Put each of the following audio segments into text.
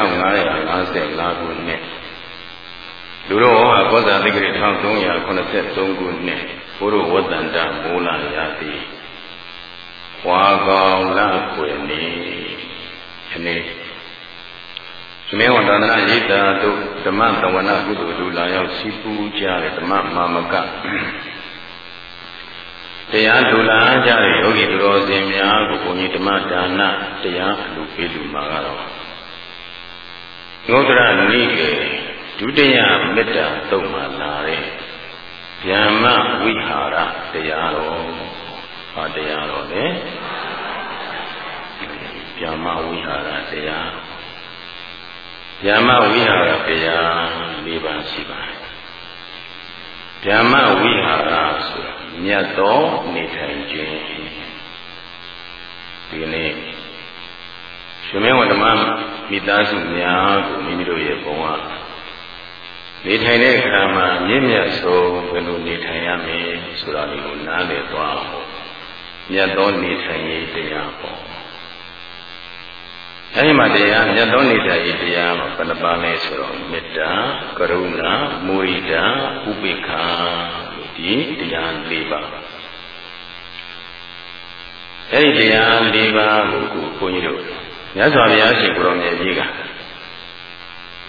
1955ခုနှစ်လူတော်ဟောကောဇာတိကရ1383ခုနှစ်ဘုရဝတ္တန္တမိုးလာရာတိဝါကောင်လခွေနေယနေ့သမင်းဝန္ဒနာရိတာတို့ဓမ္မသဝနာကုသိုလ်တို့လာရောက်စီပူကြတဲ့ဓမ္မမာမကတရားဒူလာကြတဲ့ယောဂီသူတော်စင်များကိုဘုန်းကြီးဓမ္မဒါနတရားအလူပေးလူမှာကတော့ ငုဒ္ဒရနိကေဒုတိယမေတ္တာသုတ်မှလာတဲ့ဗျမ္မဝိဟာရတရားတော်ဟာတရားတော်လေဗျမ္မဝိဟာရတရားဗျမ္မဝိဟာရတရား၄ပါးရှိပါတယ်ဗျမ္မဝိဟာရဆိုတာမြတ်သောနေထိုင်ခြင်းဒီနေ့ ရှင်မင်းဝဓမ္မမိသားစုများကိုမိမိတို့ရဲ့ဘဝနေထိုင်တဲ့အခါမှာမြင့်မြတ်ဆုံးဘယ်လိုနေထိုင်ရမလဲဆိုတာလေးကိုနားလည်သွားအောင်မြတ်သောနေထိုင်ရေးတရားပေါ့အဲဒီမှာတရားမြတ်သောနေထိုင်ရေးတရားမှာဘယ်နှပါလဲဆိုတော့မေတ္တာကရုဏာမုရိဒာဥပိ္ပခာဒီတရား၄ပါးအဲဒီတရား၄ပါးကိုခုဘုန်းကြီးတို့ မြတ်စွာဘုရားရှင်ကိုရောမြတ်ကြီးက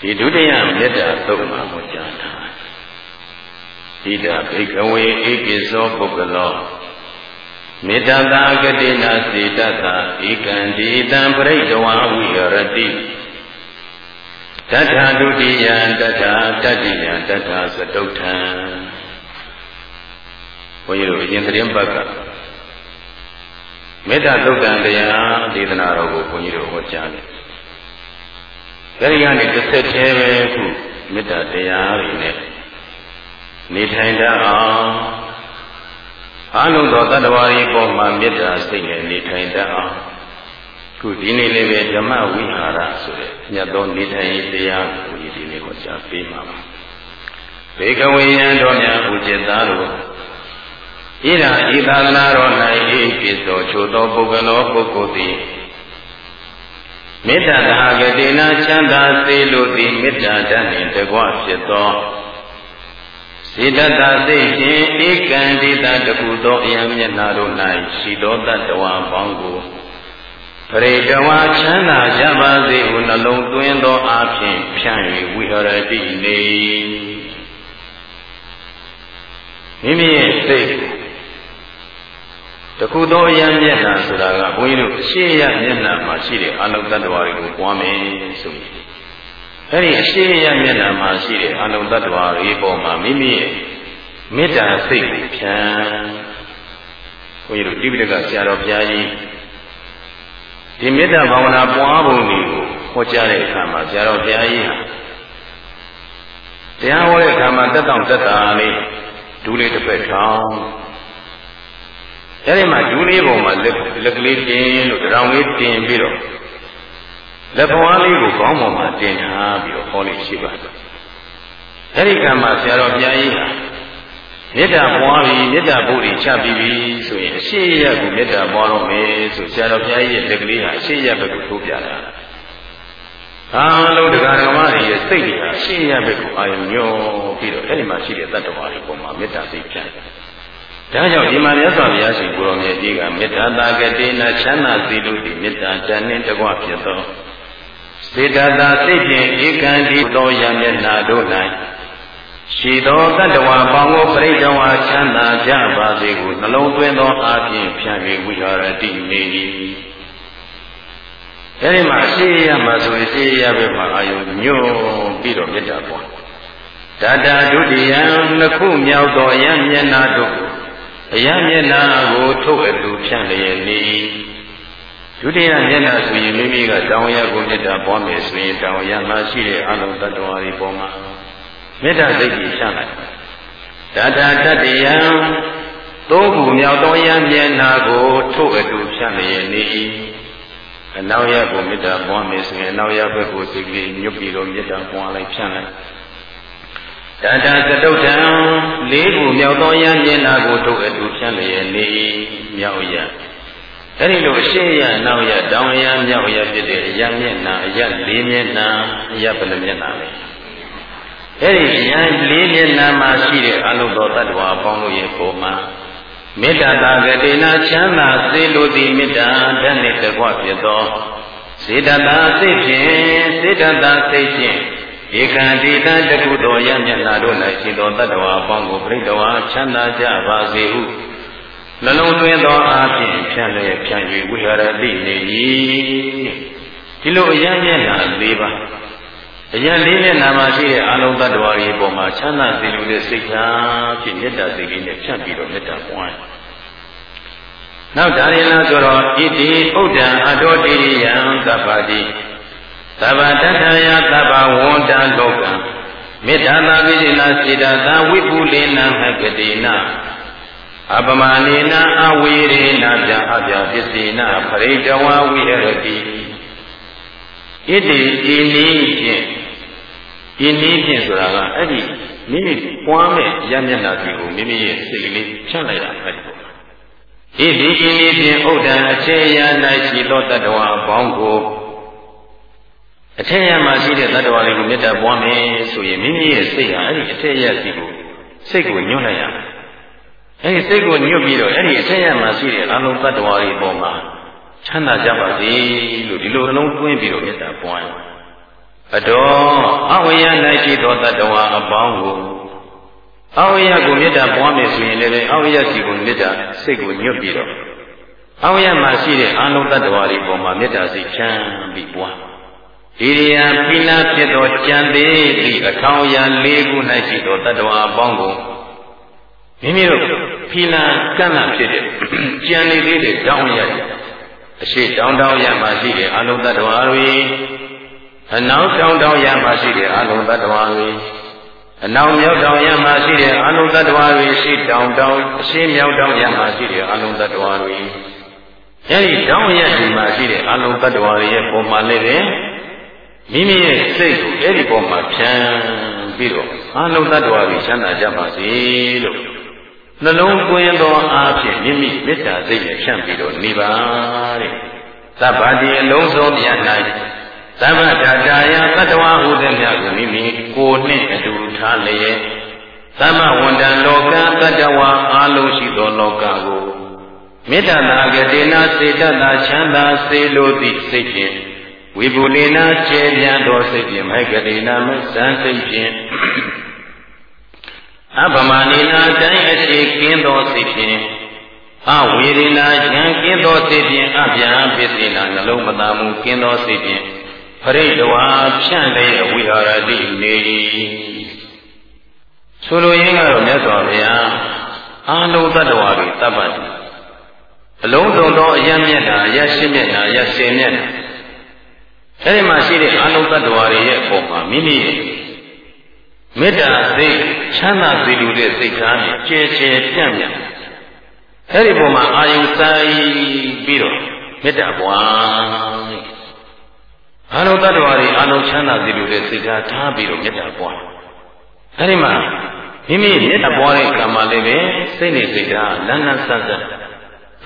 ဒီဒုတိယမေတ္တာသုံးပါးကိုကြားထားဣဒဘိကဝေဧကိသောပုဂ္ဂလောမေတ္တာတာဂတိနာစေတ္တာဧကံဒီတံပရိဒဝဝိရတိတထာဒုတိယတထာတတိယတထာသတုဋ္ဌံဘုန်းကြီးတို့အရင်သတင်းပတ်က မေတ္တာသုတ်တံတရားဒေသနာတော်ကိုဘုန်းကြီးတို့ဟောကြားတယ်။အဲဒီကနေတစ်ဆက်တည်းပဲခုမေတ္တာတရားတွေနဲ့နေထိုင်တတ်အောင်အလုံးသောတ attva တွေပေါ်မှာမေတ္တာစိတ်နဲ့နေထိုင်တတ်အောင်ခုဒီနေ့လေးပဲဓမ္မဝိဟာရဆိုတဲ့ညတ်သောနေထိုင်ရေးတရားကိုဒီနေ့ဟောကြားပေးမှာပါ။ဘေကဝေယံတော်များဥจิตသားတို့ ဣဒာဤသာသနာတော်၌ဤကိသောချိုသောပုဂ္ဂလောပုဂ္ဂိုလ်သည်မေတ္တာသာဂတိနာချမ်းသာစေလိုသည်မေတ္တာဓာတ်နှင့်တကွဖြစ်သောစေတသာစိတ်ဖြင့်ဧကံတိတတခုသောအယံမျက်နာတို့၌ရှိသောတတ္တဝါပေါင်းကိုပရိတဝါချမ်းသာကြပါစေဟုနှလုံးသွင်းသောအဖြစ်ဖြန့်၍ဝိဟရတိနေမိမိရဲ့စိတ် တခုသောအယံမျက်နှာဆိုတာကဘုန်းကြီးတို့အရှိရမျက်နှာမှာရှိတဲ့အလုံးတ attva တွေကိုပွားမယ်ဆိုရင်အဲ့ဒီအရှိရမျက်နှာမှာရှိတဲ့အလုံးတ attva တွေပေါ်မှာမိမိရဲ့မေတ္တာစိတ်ကိုဖြန်းဘုန်းကြီးတို့တိပိဋကဆရာတော်ဘုရားကြီးဒီမေတ္တာဘာဝနာပွားပုံတွေကိုဟောကြားတဲ့အခါမှာဆရာတော်ဘုရားကြီးဟာတရားဟောတဲ့အခါမှာတက်တောင့်တက်တာလေးဒူးလေးတစ်ဖက်ထောင်း အဲဒီမှာဒူးလေးပေါ်မှာလက်လက်ကလေးတင်လို့တောင်လေးတင်ပြီးတော့လက်ပွားလေးကိုခေါင်းပေါ်မှာတင်ထားပြီးတော့ဟောလေးရှိပါတယ်အဲဒီကံမှာဆရာတော်ဘုရားကြီးဟာမေတ္တာပွားပြီးမေတ္တာပို့ပြီးချပြီးပြီဆိုရင်အရှိရကမေတ္တာပွားတော့မယ်ဆိုဆရာတော်ဘုရားကြီးရဲ့လက်ကလေးဟာအရှိရဘက်ကိုထိုးပြတာအားလုံးတရားဓမ္မတွေရဲ့စိတ်တွေဟာအရှိရဘက်ကိုအာရုံညောပြီးတော့အဲ့ဒီမှာရှိတဲ့တတ္တဝါတွေပေါ်မှာမေတ္တာစိတ်ပြန်တယ် ဒါကြောင့်ဒီမှာမြတ်စွာဘုရားရှင်ကိုရောင်မြတ်ကြီးကမေတ္တာတာကတိနာချမ်းသာစေလို့ဒီမေတ္တာတန်နှင့်တကွဖြစ်သောစေတသာစိတ်ဖြင့်ဧကံဒီသောယမျက်နာတို့၌ရှိသောတတ္တဝါပေါင်းကိုပြိဋ္ဌဝါချမ်းသာကြပါစေကိုနှလုံးသွင်းသောအာဖြင့်ဖြန့်၍ဝိဟာရတိနေ၏အဲဒီမှာရှေးရမှာဆိုရင်ရှေးရပဲမှာအာယုညွတ်ပြီးတော့မေတ္တာပွားတတဒုတိယနှစ်ခုမြောက်သောယမျက်နာတို့ အယမျက်နာကိုထုတ်အတူဖြန့်လျက်နေဒုတိယမျက်နာဆိုရင်မိမိကတောင်းရကိုမေတ္တာပွားမယ်ဆိုရင်တောင်းရမှာရှိတဲ့အလုံးတ attva တွေပေါ်မှာမေတ္တာစိတ်ကြီးဖြန့်လိုက်ဒါတာတတ္တယံသုံးခုမြောက်သောယမျက်နာကိုထုတ်အတူဖြန့်လျက်နေအနောက်ရကိုမေတ္တာပွားမယ်ဆိုရင်အနောက်ရဘက်ကိုစိတ်ကလေးညွတ်ပြီးတော့မေတ္တာပွားလိုက်ဖြန့်လိုက် တတသတုဋ္ဌံလေးခုမြောက်သောယံမျက်နာကိုထုတ်အတူဖြန့်လျက်နေမြောက်ရအဲ့ဒီလိုအရှိရနောက်ရတောင်ရမြောက်ရဖြစ်တဲ့အရမျက်နာအရလေးမျက်နာအရဘယ်နှမျက်နာလဲအဲ့ဒီအရလေးမျက်နာမှာရှိတဲ့အလုံးတော်တ attva အပေါင်းတို့ရဲ့ပုံမှာမေတ္တာတာကတိနာချမ်းသာစေလိုသည်မေတ္တာဓာတ်နှင့်တကွဖြစ်သောစေတသာစိတ်ဖြင့်စေတသာစိတ်ဖြင့် ဧကံတိတံတကုသောယမျက်နာတို့၌ရှိသောတ attva အပေါင်းကိုပြိတ္တဝါချမ်းသာကြပါစေဟုနှလုံးသွင်းသောအားဖြင့်ဖြန့်လျက်ဖြန့်၍ဝိဟာရတိနေ၏ဒီလိုအယံမျက်နာ၄ပါးအယံလေးမျက်နာမှာရှိတဲ့အလုံးသတ္တဝါတွေပေါ်မှာချမ်းသာစေလိုတဲ့စိတ်ထားဖြင့်မေတ္တာစိတ်လေးနဲ့ဖြန့်ပြီးတော့မေတ္တာပွားနောက်ဒါရင်လားဆိုတော့ဣတိဥဒ္ဒံအတောတိယံသဗ္ဗတိ သဗ္ဗတထယသဗ္ဗဝန္တလောကံမေတ္တာသာပိစိနာစေတသာဝိပုလေနဟကတိနာအပမနေနအဝေရေနဗျာအဗျာပစ္စေနပရိတဝဝိရတိဣတိဤနည်းဖြင့်ဤနည်းဖြင့်ဆိုတာကအဲ့ဒီမိမိပွားမဲ့ရမျက်နှာစီကိုမိမိရဲ့စိတ်ကလေးဖြန့်လိုက်တာပဲဒီပေါ့ဣတိဤနည်းဖြင့်ဥဒ္ဒံအခြေရာ၌ရှိသောတတ္တဝါဘောင်းကို အထက်ရမှာရှိတဲ့တတ္တဝါတွေကိုမေတ္တာပွားမယ်ဆိုရင်မိမိရဲ့စိတ်ဟာအဲ့ဒီအထက်ရစီကိုစိတ်ကိုညွှန်လိုက်ရမယ်အဲ့ဒီစိတ်ကိုညွတ်ပြီးတော့အဲ့ဒီအထက်ရမှာရှိတဲ့အလုံးတ attva တွေပေါ်မှာချမ်းသာကြပါစေလို့ဒီလိုအလုံးတွင်းပြီးတော့မေတ္တာပွားရအတော်အဝိယ၌ရှိသောတ attva အပေါင်းကိုအဝိယကိုမေတ္တာပွားမယ်ဆိုရင်လည်းအဝိယစီကိုမေတ္တာစိတ်ကိုညွတ်ပြီးတော့အဝိယမှာရှိတဲ့အလုံးတ attva တွေပေါ်မှာမေတ္တာစိတ်ချမ်းပြီးပွား ဣရိယာပိနာဖြစ်သောကြံသေးသည့်အထောင်ရ၄ခု၌ရှိသောတ attva အပေါင်းကိုမိမိတို့ဖီလာကန့်လန့်ဖြစ်တဲ့ကြံနေသေးတဲ့တောင်းရအရှိတောင်းတောင်းရမှရှိတဲ့အလုံးသတ္တဝါတွေအနောက်တောင်းတောင်းရမှရှိတဲ့အလုံးသတ္တဝါတွေအနောက်မြောက်တောင်းရမှရှိတဲ့အလုံးသတ္တဝါတွေရှိတောင်းတောင်းအရှိမြောက်တောင်းရမှရှိတဲ့အလုံးသတ္တဝါတွေအဲဒီတောင်းရဒီမှာရှိတဲ့အလုံးသတ္တဝါတွေရဲ့ပုံမှန်လေးပဲ မိမိရဲ့စိတ်ကိုအဲ့ဒီပုံမှာဖြန်းပြီးတော့အလုံးသတ္တဝါတွေချမ်းသာကြပါစေလို့နှလုံးသွင်းသောအားဖြင့်မိမိမေတ္တာစိတ်နဲ့ဖြန့်ပြီးတော့နေပါတဲ့သဗ္ဗတိအလုံးစုံမြတ်၌သဗ္ဗတာတာယသတ္တဝါဟုသည်များကိုမိမိကိုယ်နှင့်အတူထားလျက်သမဝန္တံလောကတတ္တဝါအလုံးရှိသောလောကကိုမေတ္တာနာကတိနာစေတသာချမ်းသာစေလိုသည့်စိတ်ဖြင့် ဝိပုလိနာခြေပြန်သောစိတ်ဖြင့်မိုက်ကတိနာမစံစိတ်ဖြင့်အပမနိနာတိုင်းအရှိကင်းသောစိတ်ဖြင့်အဝေဒနာဉာဏ်ကင်းသောစိတ်ဖြင့်အဗျာပစ္စေနာနှလုံးမသာမှုကင်းသောစိတ်ဖြင့်ပရိဒဝါဖြန့်လျက်ဝိဟာရတိနေ၏ဆိုလိုရင်းကတော့မြတ်စွာဘုရားအာလုံးတ attva တွေတပ်ပတ်တယ်အလုံးစုံသောအယမျက်နာအယရှင်းမျက်နာအယစင်မျက်နာ အဲဒီမှာရှိတဲ့အာလုံးတ attva တွေရဲ့အပေါ်မှာမိမိရဲ့မေတ္တာစိတ်ချမ်းသာစေလိုတဲ့စိတ်ထားနဲ့ကျဲကျဲပြန့်ပြန့်အဲ့ဒီပုံမှာအာယုဆိုင်ပြီးတော့မေတ္တာပွားအာလုံးတ attva တွေအာလုံးချမ်းသာစေလိုတဲ့စိတ်ထားထားပြီးတော့မေတ္တာပွားအဲ့ဒီမှာမိမိမေတ္တာပွားတဲ့ကံမှာလည်းပဲစိတ်နဲ့စိတ်ထားလန်းလန်းဆန်းဆန်း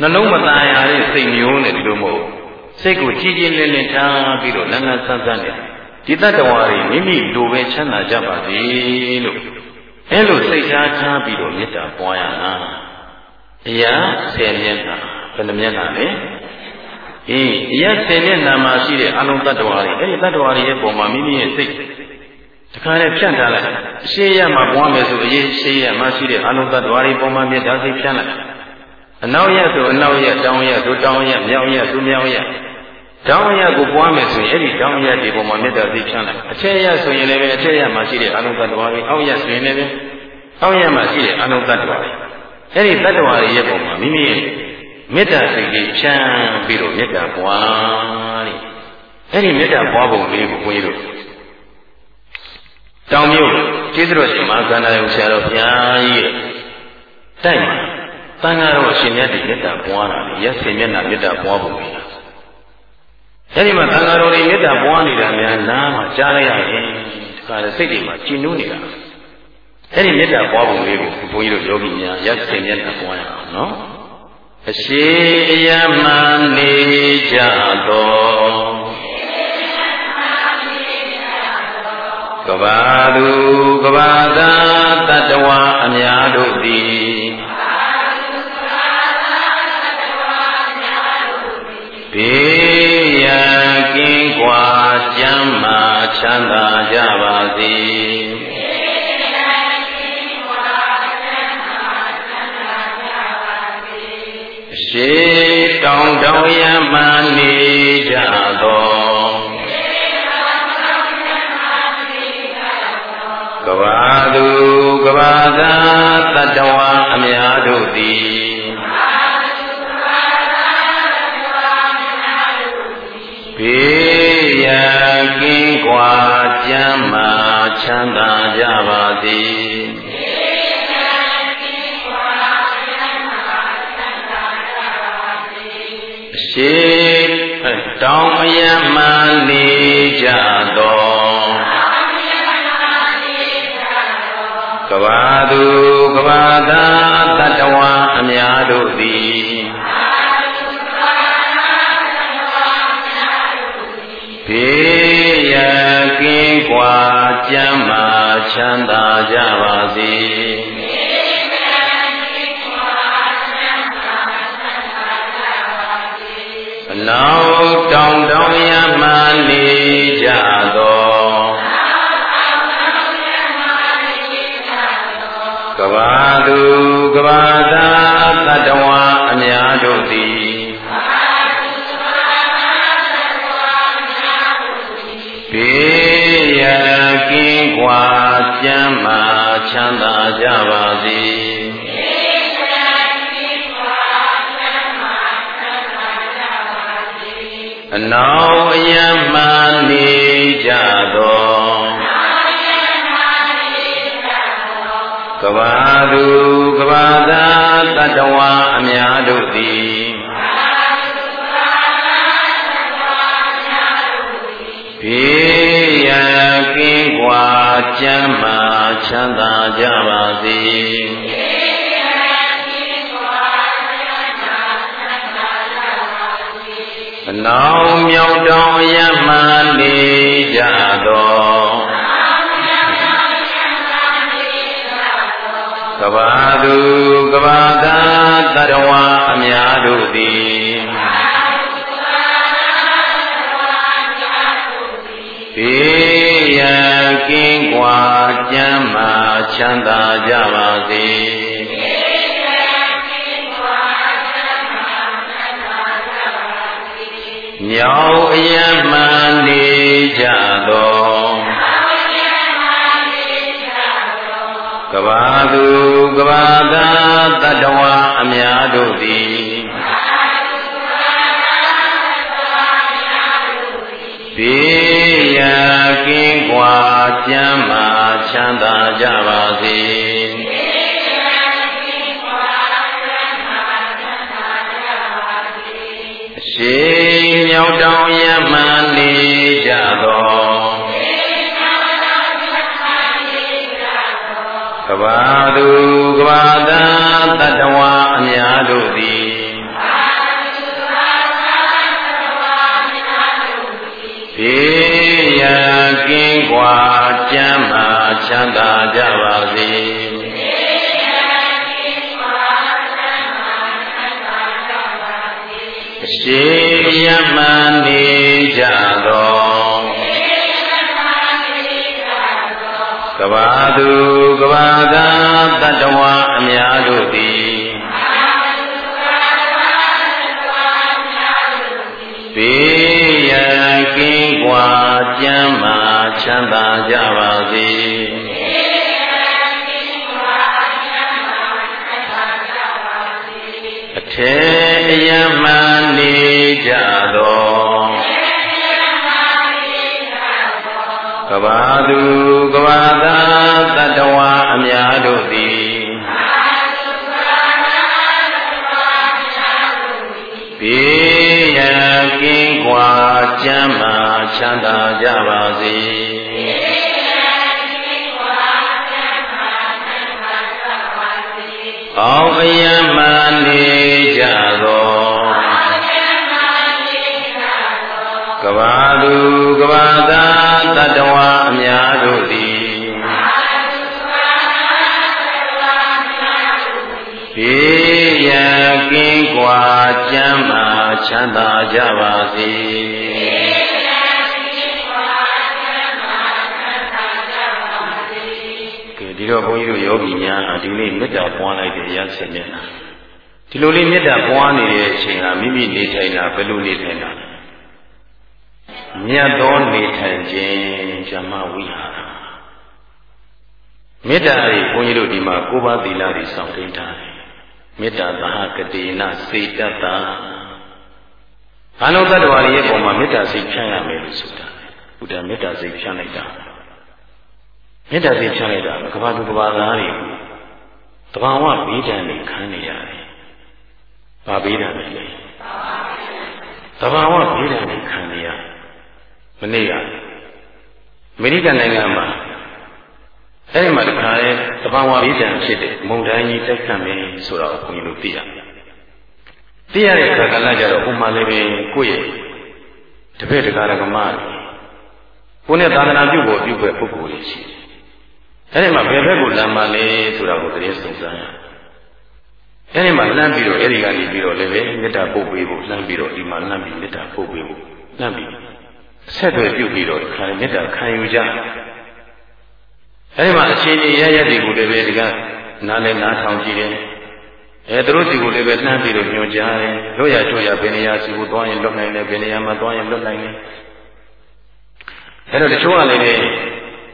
နှလုံးမသားရတဲ့စိတ်မျိုးနဲ့ဒီလိုမဟုတ် စိတ်ကိုကြည်ကြည်လင်းလင်းထားပြီးတော့လန်းလန်းဆန်းဆန်းနဲ့ဒီတတ္တဝါတွေမိမိလိုပဲချမ်းသာကြပါစေလို့အဲလိုစိတ်ထားထားပြီးတော့မေတ္တာပွားရတာအရာဆယ်မျက်နှာဘယ်နှမျက်နှာလဲအေးအရာဆယ်မျက်နှာမှာရှိတဲ့အလုံးတတ္တဝါတွေအဲဒီတတ္တဝါတွေရဲ့ပုံမှာမိမိရဲ့စိတ်တခါနဲ့ဖြန့်ထားလိုက်အရှိရမှာပွားမယ်ဆိုအရေးရှိရမှာရှိတဲ့အလုံးတတ္တဝါတွေပုံမှာမေတ္တာစိတ်ဖြန့်လိုက် အနောက်ရဆိုအနောက်ရတောင်းရဆိုတောင်းရမြောက်ရဆိုမြောက်ရတောင်းရကိုပွားမယ်ဆိုရင်အဲ့ဒီတောင်းရဒီပုံမှာမေတ္တာစိတ်ဖြန့်လိုက်အထက်ရဆိုရင်လည်းပဲအထက်ရမှာရှိတဲ့အလုံးသတ္တဝါတွေအောက်ရဆိုရင်လည်းပဲအောက်ရမှာရှိတဲ့အလုံးသတ္တဝါတွေအဲ့ဒီသတ္တဝါတွေရဲ့ပုံမှာမိမိရဲ့မေတ္တာစိတ်ကြီးဖြန့်ပြီးတော့မေတ္တာပွားတဲ့အဲ့ဒီမေတ္တာပွားပုံလေးကိုဘုန်းကြီးတို့တောင်မြို့ကျေးဇူးတော်ရှင်မဟာကန္နာယုံဆရာတော်ဘုရားကြီးတိုက်မှာ တန်ဃာတော်အရှင်မြတ်ဒီမေတ္တာပွားတာလေရက်စင်မျက်နှာမေတ္တာပွားပုံလေးအဲဒီမှာသံဃာတော်တွေမေတ္တာပွားနေတာများနားမှာကြားလိုက်ရရင်ဒီကရစိတ်တွေမှာကျဉ်းနှူးနေတာအဲဒီမေတ္တာပွားပုံလေးကိုဘုန်းကြီးတို့ယောဂီများရက်စင်မျက်နှာပွားရအောင်နော်အရှိအယမနေကြသောကဘာသူကဘာသာတတဝအများတို့သည် ချမ်းသာကြပါစေရှေးတောင်တောင်ရမှနေကြသောကဘာသူကဘာသာတတဝအများတို့သည်ဘေးရန် ကင်းကွာကျမ်းမာချမ်းသာကြပါစေရှေးတောင်းအယမနေကြသောကဘာသူကဘာသာတတဝအများတို့သည် ဘေးရန်ကင်းကွာကျမ်းမာချမ်းသာကြပါစေအနောက်တောင်တောင်ရမှနေကြသောကဘာသူကဘာသာတတဝအများတို့သည် ဘေးရန်ကင်းကွာကျမ်းမာချမ်းသာကြပါစေအနောင်အယံမှနေကြသောကဘာသူကဘာသာတတဝအများတို့သည်ဘေးရန်ကင်းကွာ ကျမ်းမာချမ်းသာကြပါစေအနောင်မြောက်တောင်ရမှနေကြသောကဘာသူကဘာသာတရဝအများတို့သည်ဘေးရန်ကင်း ကွာကျမ်းမာချမ်းသာကြပါစေမြောက်အယမှန်နေကြသောကဘာသူကဘာသာတတဝအများတို့သည်ဘေးရ န်ကင်းကွာကျမ်းမာချမ်းသာကြပါစေအရှိမြောက်တောင်ရမှန်နေကြသောကဘာသူကဘာသာတတဝအများတို့သည်ဘေးရန် ကင်းကွာကျမ်းမာချမ်းသာကြပါစေအရှိယမနေကြသောကဘာသူကဘာသာတတဝအများတို့သည်ဘေးရန်ကင်းကွာကျမ်းမာ ချမ်းသာကြပါစေအထေအယမနေကြသောကဘာသူကဘာသာတတဝအများတို့သည်ဘေးရန်ကင်းကွာကျမ်းမာချမ်းသာကြပါစေ အောင်အယံမနေကြသောကဘာသူကဘာသာတတဝအများတို့သည်ဘေးရန်ကင်းကွာကျမ်းမာချမ်းသာကြပါစေ ဒီတော့ဘုန်းကြီးတို့ယောဂီများဒီနေ့မေတ္တာပွားလိုက်တဲ့ရဆက်မျက်နှာဒီလိုလေးမေတ္တာပွားနေတဲ့အချိန်ဟာမိမိနေထိုင်တာဘယ်လိုနေထိုင်တာမြတ်သောနေထိုင်ခြင်းဇမဝိဟာရမေတ္တာတွေဘုန်းကြီးတို့ဒီမှာကိုးပါးသီလတွေစောင့်သိမ်းထားတယ်မေတ္တာသဟကတိနစေတတ္တာဘာလို့တတ္တဝါတွေရဲ့ပုံမှာမေတ္တာစိတ်ဖြန့်ရမယ်လို့ဆိုတာဘုရားမေတ္တာစိတ်ဖြန့်လိုက်တာ မေတ္တာစိတ်ဖြန့်လိုက်တာကဘာသူကဘာသားတွေတဘာဝဘေးဒဏ်တွေခံနေရတယ်။ဘာဘေးဒဏ်တွေလဲ။တဘာဝဘေးဒဏ်တွေခံနေရမနေ့ကအမေရိကန်နိုင်ငံမှာအဲဒီမှာတခါလေတဘာဝဘေးဒဏ်ဖြစ်တဲ့မုန်တိုင်းကြီးတိုက်ခတ်မယ်ဆိုတော့ဘုန်းကြီးတို့သိရတယ်။သိရတဲ့အခါကလည်းကြတော့ဥမာလေးပဲကိုယ့်ရဲ့တပည့်တရားဓမ္မကိုယ်နဲ့သာသနာပြုဖို့ပြုဖို့ပုဂ္ဂိုလ်တွေရှိတယ် အဲဒီမှာဘယ်ဘက်ကိုလမ်းမလဲဆိုတာကိုသတင်းစုံစမ်းရအဲဒီမှာလှမ်းပြီးတော့အဲဒီကနေပြီးတော့လည်းပဲမေတ္တာပို့ပေးဖို့လှမ်းပြီးတော့ဒီမှာလှမ်းပြီးမေတ္တာပို့ပေးဖို့လှမ်းပြီးဆက်သွယ်ပြုပြီးတော့ခါမေတ္တာခံယူကြအဲဒီမှာအချင်းချင်းရရတွေကိုလည်းပဲဒီကနားလဲနားထောင်ကြည့်တယ်အဲသူတို့စီကိုလည်းပဲလှမ်းပြီးတော့ညွှန်ကြားတယ်လွတ်ရကျွတ်ရဘယ်နေရာစီကိုသွားရင်လွတ်နိုင်တယ်ဘယ်နေရာမှာသွားရင်လွတ်နိုင်တယ်အဲတော့တချို့ကလည်း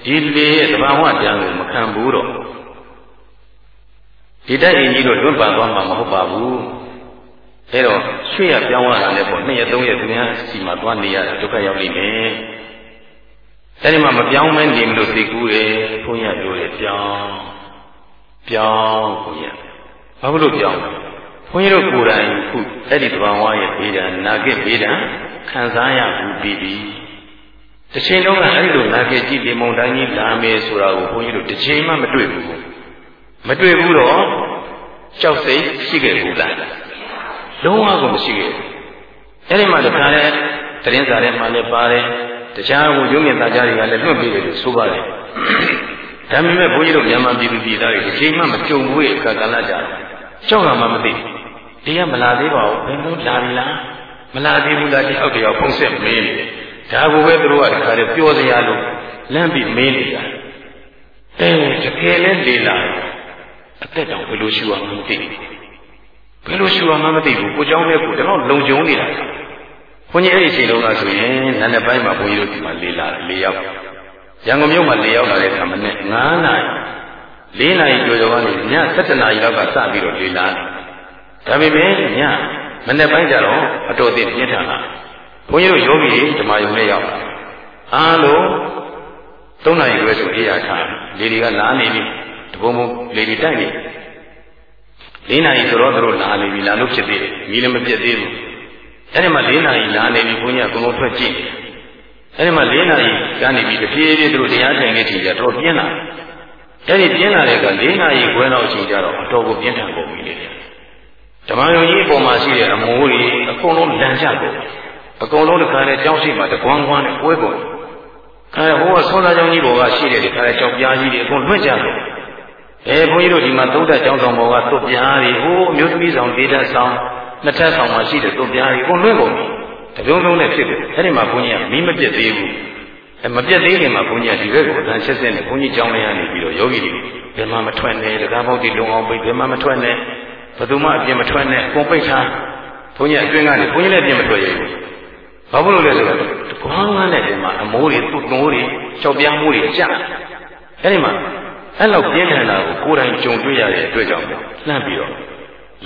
ဒီလေရဲ့သဘာဝတရားကိုမခံဘူးတော့ဒီတိုက်အင်ကြီးတော့လွတ်ပန်သွားမှာမဟုတ်ပါဘူးအဲတော့ရွှေ့ရပြောင်းရတာလည်းပေါ့နှစ်ရက်သုံးရက်သူများစီမှာသွားနေရတာဒုက္ခရောက်လိမ့်မယ်အဲဒီမှာမပြောင်းမဲနေမလို့သိကူးတယ်ဘုန်းကြီးပြောတယ်ပြောင်းပြောင်းဘုန်းကြီးဘာလို့ပြောင်းဘုန်းကြီးတို့ကိုယ်တိုင်ခုအဲ့ဒီသဘာဝရဲ့ဘေးဒဏ်နာကိဘေးဒဏ်ခံစားရဘူးပြီးပြီ တစ်ချိန်လုံးကအဲ့ဒီလိုနာခဲ့ကြည့်ဒီမုံတိုင်းကြီးလာမယ်ဆိုတာကိုဘုန်းကြီးတို့တစ်ချိန်မှမတွေ့ဘူးမတွေ့ဘူးတော့ကြောက်စိတ်ရှိခဲ့ဘူးလားလုံးဝကိုမရှိခဲ့ဘူးအဲ့ဒီမှာတခါလဲသတင်းစာထဲမှာလည်းပါတယ်တခြားကိုရုံးမြင်သားကြတွေကလည်းလွတ်ပြီးတယ်လို့ဆိုပါတယ်ဒါပေမဲ့ဘုန်းကြီးတို့မြန်မာပြည်သူပြည်သားတွေဒီချိန်မှမကြုံဘူးရဲ့အခါကလည်းကြာကြောက်လာမှမသိဒီကမလာသေးပါဘူးဘယ်လိုလာပြီလားမလာသေးဘူးလားတယောက်တယောက်ဖုံးဆက်မင်းနေတယ် ဒါကိုပဲသူတို့ကတခါတည်းပြောစရာလို့လမ်းပြီးမင်းနေတာအဲတကယ်လဲလေလာအသက်တောင်ဘယ်လိုရှိအောင်မသိဘူးဘယ်လိုရှိအောင်မသိဘူးကိုเจ้าနဲ့ကိုတော့လုံကျုံနေတာဘုန်းကြီးအဲ့ဒီအချိန်လုံးကဆိုရင်နန်းတဲ့ပိုင်းမှာဘုန်းကြီးတို့ဒီမှာလေလာလေရောက်ရန်ကုန်မြို့မှာလေရောက်လာတဲ့အခါမနေ့9နာရီ4နာရီကျော်ကျော်ကနေည7နာရီလောက်ကစပြီးတော့လေလာတယ်ဒါပေမဲ့ညမနေ့ပိုင်းကျတော့အတော်သိပြင်းထန်လာ ဘုန်းကြီးတို့ယောဂီဓမ္မယုံနဲ့ရောက်အားလုံးသုံးနာရီရွယ်ဆိုအေးရထားလေတွေကလာနေပြီတဘုံဘုံလေတွေတိုက်နေလေးနာရီဆိုတော့သူတို့လာနေပြီလာလို့ဖြစ်သေးတယ်မိလည်းမပြတ်သေးဘူးအဲ့ဒီမှာ၄နာရီလာနေပြီဘုန်းကြီးကဘုံဘုံထွက်ကြည့်အဲ့ဒီမှာ၄နာရီကနေပြီတဖြည်းဖြည်းသူတို့တရားထိုင်နေကြည့်ကြတော့ပြင်းလာအဲ့ဒီပြင်းလာတဲ့က၄နာရီခွဲလောက်ချိန်ကြတော့အတော်ကိုပြင်းထန်ကုန်ပြီလေဓမ္မယုံကြီးအပေါ်မှာရှိတဲ့အမိုးတွေအကုန်လုံးလန်ကြကုန် အကုန်လုံးတခါလေကြောင်းရှိမှတကွမ်းကွမ်းနဲ့ပွဲကုန်အဲဟိုကဆောလာကြောင်းကြီးပေါ်ကရှိတဲ့ဒီခါလေကြောက်ပြားကြီးတွေအကုန်လွှင့်ကြတယ်အဲဘုန်းကြီးတို့ဒီမှာသုံးသက်ကြောင်းဆောင်ပေါ်ကသွတ်ပြားတွေဟိုအမျိုးသမီးဆောင်ဒေသဆောင်နှစ်ထပ်ဆောင်မှာရှိတဲ့သွတ်ပြားတွေအကုန်လွှင့်ကုန်ပြီတပြုံးလုံးနဲ့ဖြစ်တယ်အဲဒီမှာဘုန်းကြီးကမီးမပြတ်သေးဘူးအဲမပြတ်သေးခင်မှာဘုန်းကြီးကဒီဘက်ကိုအတန်ဆက်ဆက်နဲ့ဘုန်းကြီးကြောင်းလေးရနေပြီးတော့ယောဂီတွေဘယ်မှမထွက်နဲ့တကားပေါက်တွေလုံအောင်ပိတ်ဘယ်မှမထွက်နဲ့ဘယ်သူမှအပြင်မထွက်နဲ့အကုန်ပိတ်ထားဘုန်းကြီးအတွင်းကနေဘုန်းကြီးလည်းအပြင်မထွက်ရဘူး ဘာဖြစ်လို့လဲဆိုတော့ကွားငန်းတဲ့ဒီမှာအမိုးတွေသူ့သွိုးတွေကြောက်ပြားမိုးတွေအကျအဲ့ဒီမှာအဲ့လောက်ပြင်းထန်တာကိုကိုယ်တိုင်ကြုံတွေ့ရတဲ့အတွက်ကြောင့်လှမ်းပြီးတော့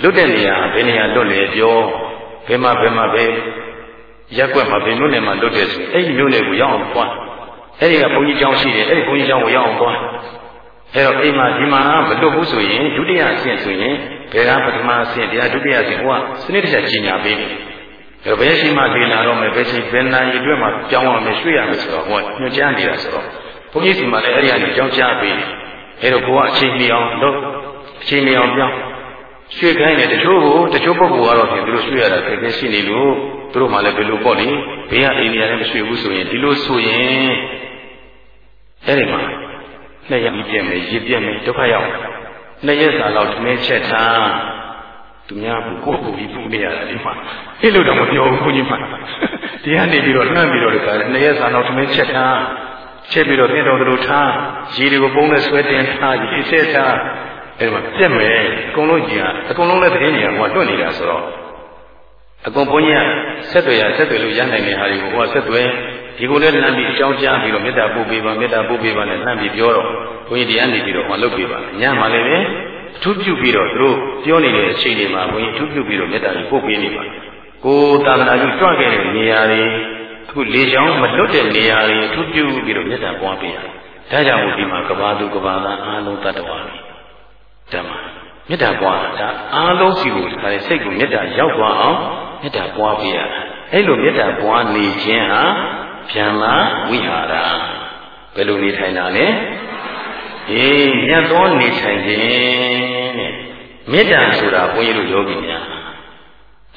လွတ်တဲ့နေရာဘယ်နေရာလွတ်လဲပြောဘယ်မှာဘယ်မှာပဲရက်ွက်မှာဘယ်မြို့နယ်မှာလွတ်တယ်ဆိုအဲ့ဒီမြို့နယ်ကိုရောက်အောင်ပွားအဲ့ဒီကဘုန်းကြီးကျောင်းရှိတယ်အဲ့ဒီဘုန်းကြီးကျောင်းကိုရောက်အောင်ပွားအဲ့တော့အိမ်မှာဒီမှာမလွတ်ဘူးဆိုရင်ဒုတိယအဆင့်ဆိုရင်ဘယ်ကပထမအဆင့်တရားဒုတိယအဆင့်ဟိုကစနစ်တကျကြီးညာပေးတယ် ဘယ်ရှိမှဒေလာတော့မယ်ဘယ်ရှိဘယ်နာရီအတွက်မှကြောင်းရမယ်ရွှေ့ရမယ်ဆိုတော့ဟိုညွှန်ကြားနေတာဆိုတော့ဘုန်းကြီးစီမှာလည်းအဲ့ဒီကနေကြောင်းကြားပြီးအဲ့တော့ကိုကအချိန်မီအောင်လို့အချိန်မီအောင်ပြောင်းရွှေခိုင်းတယ်တချို့ကိုတချို့ပုဂ္ဂိုလ်ကတော့ဖြင့်သူတို့ရွှေရတာခက်ခဲရှိနေလို့သူတို့မှလည်းဘယ်လိုပေါ့လေဘေးကအိန္ဒိယနဲ့မရွှေဘူးဆိုရင်ဒီလိုဆိုရင်အဲ့ဒီမှာနှစ်ရက်ပြည့်မယ်ရစ်ပြည့်မယ်ဒုက္ခရောက်နှစ်ရက်စာလောက်ထမင်းချက်ထား သူများကကိုယ့်ကိုယ်ကြီးပူနေရတာဒီမှာအဲ့လိုတော့မပြောဘူးခွန်ကြီးမှာဒီကနေပြီးတော့လှမ်းပြီးတော့ဒီကနှစ်ရက်စာလောက်ထမင်းချက်ထားချက်ပြီးတော့သင်တော်တို့ထားရေတွေကိုပုံနဲ့ဆွဲတင်ထားရေဆက်ထားအဲ့မှာပြက်မယ်အကုန်လုံးကြီးကအကုန်လုံးလည်းသတင်းကြီးကဟိုကတွတ်နေတာဆိုတော့အကုန်ဘုန်းကြီးကဆက်သွယ်ရဆက်သွယ်လို့ရနိုင်တဲ့ဟာတွေကိုဟိုကဆက်သွယ်ဒီကိုလည်းလမ်းပြီးအကြောင်းကြားပြီးတော့မေတ္တာပို့ပေးပါမေတ္တာပို့ပေးပါနဲ့လမ်းပြီးပြောတော့ဘုန်းကြီးတရားနေပြီးတော့ဟောလုပ်ပေးပါညမှာလည်းပဲ အထူးပြုပြီးတော့သူတို့ပြောနေတဲ့အချိန်တွေမှာဘုန်းကြီးအထူးပြုပြီးတော့မေတ္တာကိုပို့ပေးနေပါကိုသာသနာ့ပြုကြွခဲ့တဲ့နေရာတွေအခုလေချောင်းမလွတ်တဲ့နေရာတွေအထူးပြုပြီးတော့မေတ္တာပွားပေးရဒါကြောင့်ဒီမှာကဘာသူကဘာသားအားလုံးတတ်တော်ပါဓမ္မမေတ္တာပွားတာအားလုံးစီကိုဒါလည်းစိတ်ကိုမေတ္တာရောက်သွားအောင်မေတ္တာပွားပေးရတာအဲ့လိုမေတ္တာပွားနေခြင်းဟာဗျံလာဝိဟာရဘယ်လိုနေထိုင်တာလဲ အေးမြတ်သောနေထိုင်ခြင်းတဲ့မေတ္တာဆိုတာဘုန်းကြီးတို့ယောဂီများ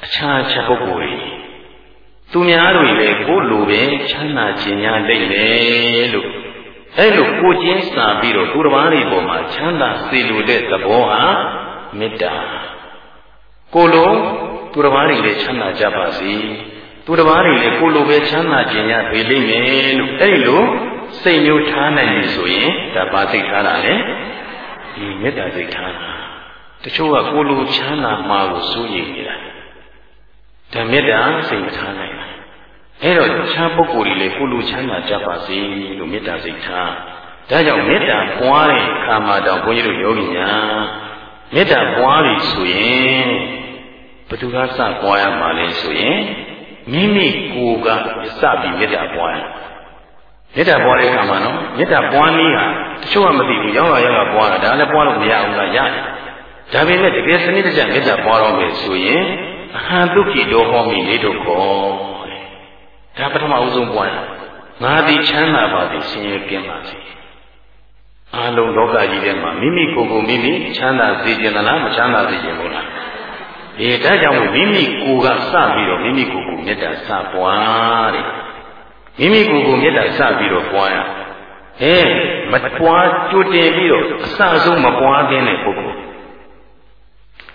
အခြားအခြားပုဂ္ဂိုလ်တွေသူများတို့လည်းကိုယ်လိုပဲချမ်းသာခြင်းများလိမ့်မယ်လို့အဲ့လိုကိုချင်းစာပြီးတော့သူတစ်ပါးတွေပေါ်မှာချမ်းသာစေလိုတဲ့သဘောဟာမေတ္တာကိုလိုသူတစ်ပါးတွေလည်းချမ်းသာကြပါစေသူတစ်ပါးတွေလည်းကိုလိုပဲချမ်းသာခြင်းရပေလိမ့်မယ်လို့အဲ့လို စိတ်မျိုးထားနိုင်ပြီဆိုရင်ဒါပါစိတ်ထားတာလေဒီမေတ္တာစိတ်ထားတာတချို့ကကိုလိုချမ်းသာမှာကိုစိုးရိမ်နေတာဒါမေတ္တာစိတ်မထားနိုင်ဘူးအဲ့တော့ခြားပုဂ္ဂိုလ်တွေလည်းကိုလိုချမ်းသာကြပါစေလို့မေတ္တာစိတ်ထားဒါကြောင့်မေတ္တာပွားတဲ့အခါမှာတော့ဘုန်းကြီးတို့ယောဂီများမေတ္တာပွားပြီဆိုရင်ဘသူကစပွားရမှာလဲဆိုရင်မိမိကိုယ်ကစပြီးမေတ္တာပွားရမေ တ္တာပွားတဲ့အခါမှာနော်မေတ္တာပွားနည်းဟာတချို့ကမသိဘူးရောက်လာရောက်လာပွားတာဒါလည်းပွားလို့မရဘူးလားရတယ်ဒါပေမဲ့တကယ်စနစ်တကျမေတ္တာပွားတော့မယ်ဆိုရင်အဟံတုခိတောဟောမိနေတို့ခေါ်ဒါပထမဦးဆုံးပွားရငါသည်ချမ်းသာပါသည်ဆင်းရဲကင်းပါစေအာလုံးလောကကြီးထဲမှာမိမိကိုယ်ကိုမိမိချမ်းသာစေခြင်းသလားမချမ်းသာစေခြင်းဘူးလားဒီဒါကြောင့်မိမိကိုယ်ကစပြီးတော့မိမိကိုယ်ကိုမေတ္တာစပွားတယ် မိမိကိုယ်ကိုမေတ္တာစပြီးတော့ပွားရအဲမပွားကြိုတင်ပြီးတော့အစဆုံးမပွားခြင်းတဲ့ပုဂ္ဂိုလ်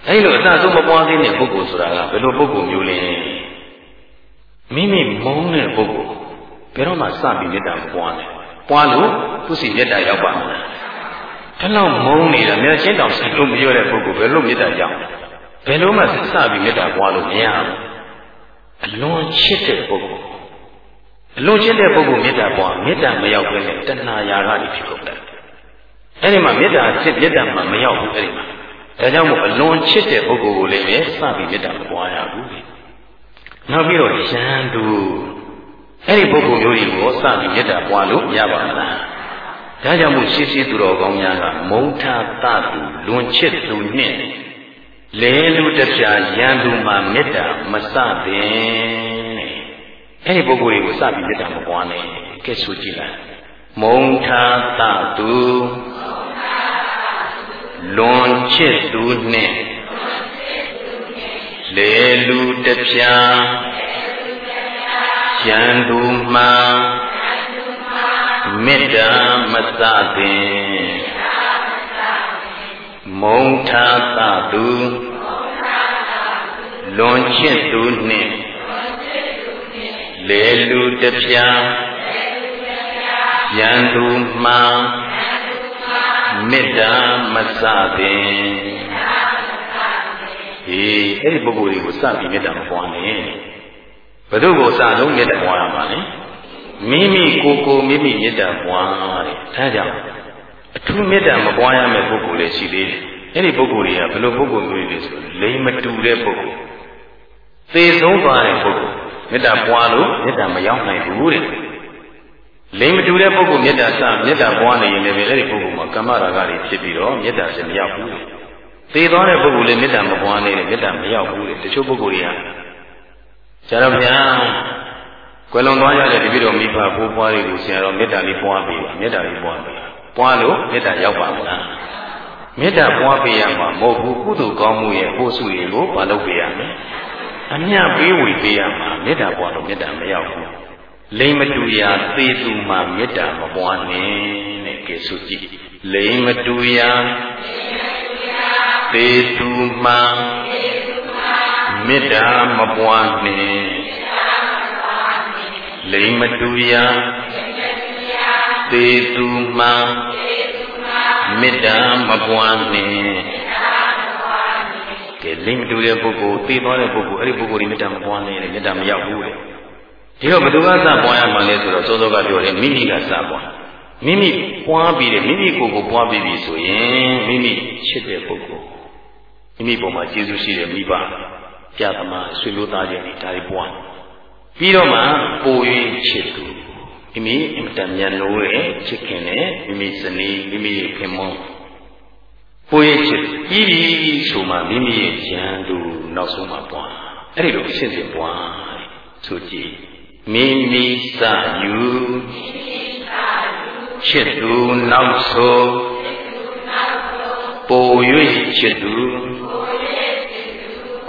အဲလိုအစဆုံးမပွားခြင်းတဲ့ပုဂ္ဂိုလ်ဆိုတာကဘယ်လိုပုဂ္ဂိုလ်မျိုးလဲမိမိမုန်းတဲ့ပုဂ္ဂိုလ်ဘယ်တော့မှစပြီးမေတ္တာမပွားနဲ့ပွားလို့သူစီမေတ္တာရောက်ပါမလားဒီလောက်မုန်းနေတာမျက်ချင်းတောင်စိတ်လို့မပြောတဲ့ပုဂ္ဂိုလ်ဘယ်လိုမေတ္တာရောက်ဘယ်လိုမှစပြီးမေတ္တာပွားလို့မရဘူးအလွန်ချစ်တဲ့ပုဂ္ဂိုလ် အလွန်ချစ်တဲ့ပုဂ္ဂိုလ်မေတ္တာပွားမေတ္တာမရောက်ဘဲနဲ့တဏှာရာဂတွေဖြစ်ကုန်တယ်အဲ့ဒီမှာမေတ္တာချစ်မေတ္တာမှမရောက်ဘူးအဲ့ဒီမှာဒါကြောင့်မို့အလွန်ချစ်တဲ့ပုဂ္ဂိုလ်ကိုလည်းပဲစပြီးမေတ္တာမပွားရဘူးနောက်ပြီးတော့ရန်သူအဲ့ဒီပုဂ္ဂိုလ်မျိုးတွေကိုစပြီးမေတ္တာပွားလို့ရပါမလားဒါကြောင့်မို့ရှိရှိသူတော်ကောင်းများကမုံထသသူလွန်ချစ်သူနှင့်လဲလူတပြာရန်သူမှာမေတ္တာမစပင် အဲ့ဒီပုဂ္ဂိုလ်တွေကိုစပြီးမေတ္တာမပွားနဲ့ကဲဆိုကြည့်လိုက်မုံထသသူလွန်ချစ်သူနှင့်လေလူတပြာရန်သူမှမေတ္တာမစပင်မုံထာသသူလွန်ချစ်သူနှင့် လေလူတပြာရန်သူမှမေတ္တာမစပင်ဟေးအဲ့ဒီပုဂ္ဂိုလ်တွေကိုစပြီးမေတ္တာမပွားနဲ့ဘု து ကိုစလုံးမေတ္တာပွားရမှာလေမိမိကိုယ်ကိုမိမိမေတ္တာပွားတယ်ဒါကြောင့်အထူးမေတ္တာမပွားရမယ့်ပုဂ္ဂိုလ်လည်းရှိသေးတယ်အဲ့ဒီပုဂ္ဂိုလ်တွေကဘယ်လိုပုဂ္ဂိုလ်မျိုးတွေဆိုလိမ်မတူတဲ့ပုဂ္ဂိုလ်သေဆုံးသွားတဲ့ပုဂ္ဂိုလ် မေတ္တာပွားလို့မေတ္တာမရောက်နိုင်ဘူးတဲ့လိမ်မတူတဲ့ပုဂ္ဂိုလ်မေတ္တာစမေတ္တာပွားနေရင်လည်းအဲ့ဒီပုဂ္ဂိုလ်မှာကမ္မရာဂတွေဖြစ်ပြီးတော့မေတ္တာစမရောက်ဘူးသေသွားတဲ့ပုဂ္ဂိုလ်လည်းမေတ္တာမပွားနေတဲ့မေတ္တာမရောက်ဘူးတဲ့တချို့ပုဂ္ဂိုလ်တွေကဆရာတော်ဗျာကွယ်လွန်သွားရတဲ့တပည့်တော်မိဘဘိုးဘွားတွေကိုဆရာတော်မေတ္တာလေးပွားပေးပါမေတ္တာလေးပွားပေးပွားလို့မေတ္တာရောက်ပါမလားမေတ္တာပွားပေးရမှာမဟုတ်ဘူးကုသိုလ်ကောင်းမှုရဲ့ဟိုစုတွေကိုမလုပ်ပေးရမယ် အမြပေးဝေပေးရမှာမေတ္တာပွားလို့မေတ္တာမရောက်ဘူးလိမ္မတူရာသေသူမှာမေတ္တာမပွားနဲ့တဲ့ကဲဆိုကြည့်လိမ္မတူရာသေသူမှာမေတ္တာမပွားနဲ့လိမ္မတူရာသေသူမှာမေတ္တာမပွားနဲ့ ကဲလိမ္မတူတဲ့ပုဂ္ဂိုလ်သိသွားတဲ့ပုဂ္ဂိုလ်အဲ့ဒီပုဂ္ဂိုလ်ဒီမေတ္တာမပွားနဲ့မေတ္တာမရောက်ဘူးလေဒီတော့ဘယ်သူကစပွားရမှာလဲဆိုတော့စောစောကပြောတယ်မိမိကစပွားမိမိပွားပြီးတယ်မိမိကိုယ်ကိုပွားပြီးပြီဆိုရင်မိမိချစ်တဲ့ပုဂ္ဂိုလ်မိမိပုံမှာကျေးဇူးရှိတဲ့မိဘပြသမားဆွေမျိုးသားချင်းတွေဒါတွေပွားပြီးတော့မှပို၍ချစ်သူမိမိအင်တန်မြန်လို့ရဲ့ချစ်ခင်နဲ့မိမိဇနီးမိမိရဲ့ခင်မွန်း ပို၍ချစ်ပြီးပြီဆိုမှမိမိရဲ့ဉာဏ်သူနောက်ဆုံးမှပွားအဲ့ဒီလိုအရှင်းစင်ပွားဆိုကြည့်မိမိစယူချစ်သူနောက်ဆုံးပို၍ချစ်သူ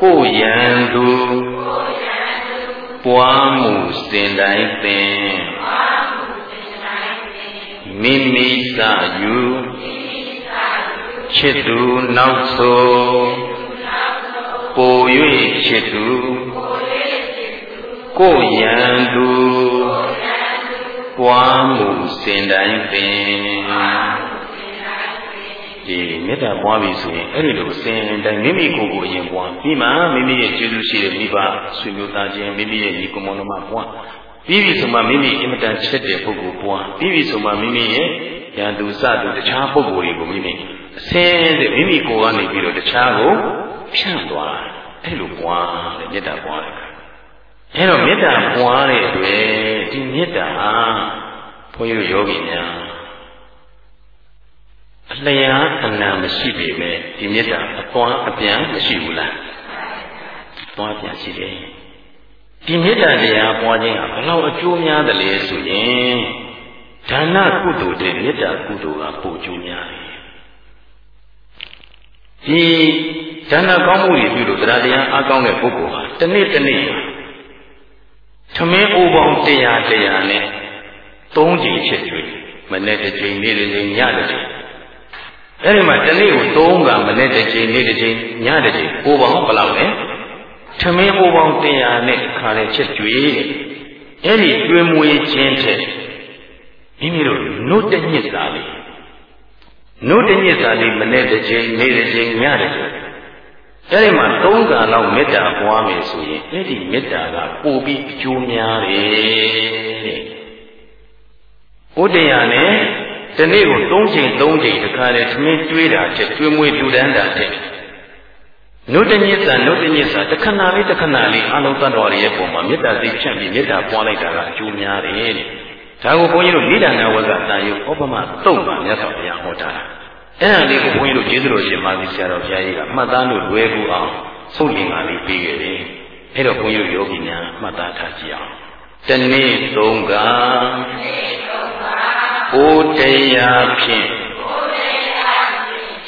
ကိုယံသူပွားမှုစင်တိုင်းပင်မိမိစယူ ချစ်သူနောက်ဆုံးပို၍ချစ်သူကိုယံသူပွားမှုစင်တိုင်းပင်ဒီမေတ္တာပွားပြီဆိုရင်အဲ့ဒီလိုစင်တိုင်းမိမိကိုယ်ကိုအရင်ပွားပြီးမှမိမိရဲ့ကျေးဇူးရှိတဲ့မိဘဆွေမျိုးသားချင်းမိမိရဲ့ညီကောင်မောင်နှမပွား ပြီးပြီဆိုမှမိမိအင်မတန်ချစ်တဲ့ပုဂ္ဂိုလ်ပွားပြီးပြီဆိုမှမိမိရဲ့ရန်သူစသူတခြားပုဂ္ဂိုလ်တွေကိုမိမိအစင်းတဲ့မိမိကိုယ်ကနေပြီးတော့တခြားကိုဖြန့်သွားအဲ့လိုပွားတယ်မေတ္တာပွားတယ်အဲ့တော့မေတ္တာပွားတဲ့အတွက်ဒီမေတ္တာဟာဘုန်းကြီးတို့ယောဂီများအလျားအနံမရှိပေမဲ့ဒီမေတ္တာအပွားအပြန်မရှိဘူးလားပွားပြန်ရှိတယ် ဒီမေတ္တာတရားပွားခြင်းဟာဘလောက်အကျိုးများတယ်လဲဆိုရင်ဒါနကုသိုလ်တဲ့မေတ္တာကုသိုလ်ကပိုကျိုးများတယ်ဒီဒါနကောင်းမှုတွေပြုလို့တရားတရားအားကောင်းတဲ့ပုဂ္ဂိုလ်ဟာတစ်နေ့တစ်နေ့သမင်းအိုးပေါင်းတရားတရားနဲ့သုံးချိန်ချက်ကျွေးမနေ့တစ်ချိန်နေ့တစ်ချိန်ညတစ်ချိန်အဲ့ဒီမှာတနေ့ကို၃ကမနေ့တစ်ချိန်နေ့တစ်ချိန်ညတစ်ချိန်ဟိုပေါင်းဘယ်လောက်လဲ ထမင်းဟိုပေါင်း100နဲ့ခါတဲ့ချက်ကျွေးအဲ့ဒီကျွေးမွေးခြင်းတဲ့မိမိတို့နှုတ်တညစ်စာလေးနှုတ်တညစ်စာလေးမနေ့တစ်ချိန်နေ့တစ်ချိန်ညတစ်ချိန်အဲ့ဒီမှာ၃ကလောက်မေတ္တာပွားမယ်ဆိုရင်အဲ့ဒီမေတ္တာကပိုပြီးအကျိုးများတယ်တဲ့ဥဒ္ဒရာနဲ့တနေ့ကို၃ချိန်၃ချိန်တခါလေသမင်းကျွေးတာချက်ကျွေးမွေးလူဒန်းတာချက် နုတညစ်စာနုတညစ်စာတခဏလေးတခဏလေးအလုံးသတ္တဝါတွေရဲ့ပုံမှာမေတ္တာစိတ်ဖြန့်ပြီးမေတ္တာပွားလိုက်တာကအကျိုးများတယ်တဲ့ဒါကိုဘုန်းကြီးတို့နိဒာနဝကတာယုဩပမတုတ်ပါမြတ်စွာဘုရားဟောတာအဲ့ဒါလေးကိုဘုန်းကြီးတို့ကျေးဇူးတော်ရှင်မာသီဆရာတော်ဘုရားကြီးကမှတ်သားလို့လွယ်ကူအောင်ဆုံးလင်္ကာလေးပေးခဲ့တယ်အဲ့တော့ဘုန်းကြီးတို့ယောဂီများမှတ်သားထားကြည့်အောင်တနေ့သုံးကအိုတရားဖြင့်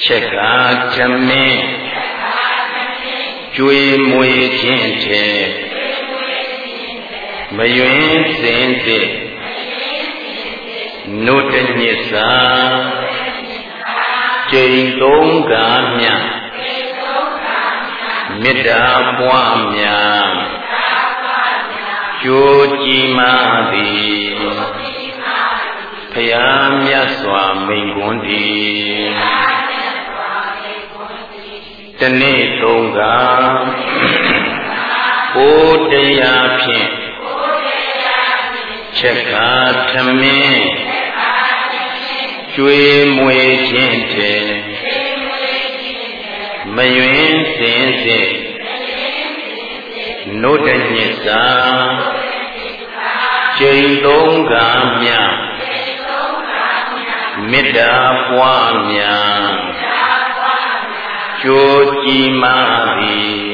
ချက်ကသမင်း ကျွေမွေခြင်းတဲ့မယွင်စင်တဲ့နုတညစ်စာကျိန်သုံးကားမြမေတ္တာပွားများကြိုးကြည်မာသည်ဖယားမြတ်စွာမိန်ကွန်းသည် တနေ့သုံးကဘိုးတရားဖြင့်ချက်ကသမင်းကျွေမွေခြင်းတဲ့မယွင်စင်စစ်နို့တညစ်စာကျိန်သုံးကမြမေတ္တာပွားများ ကြိုးကြည်မာသည်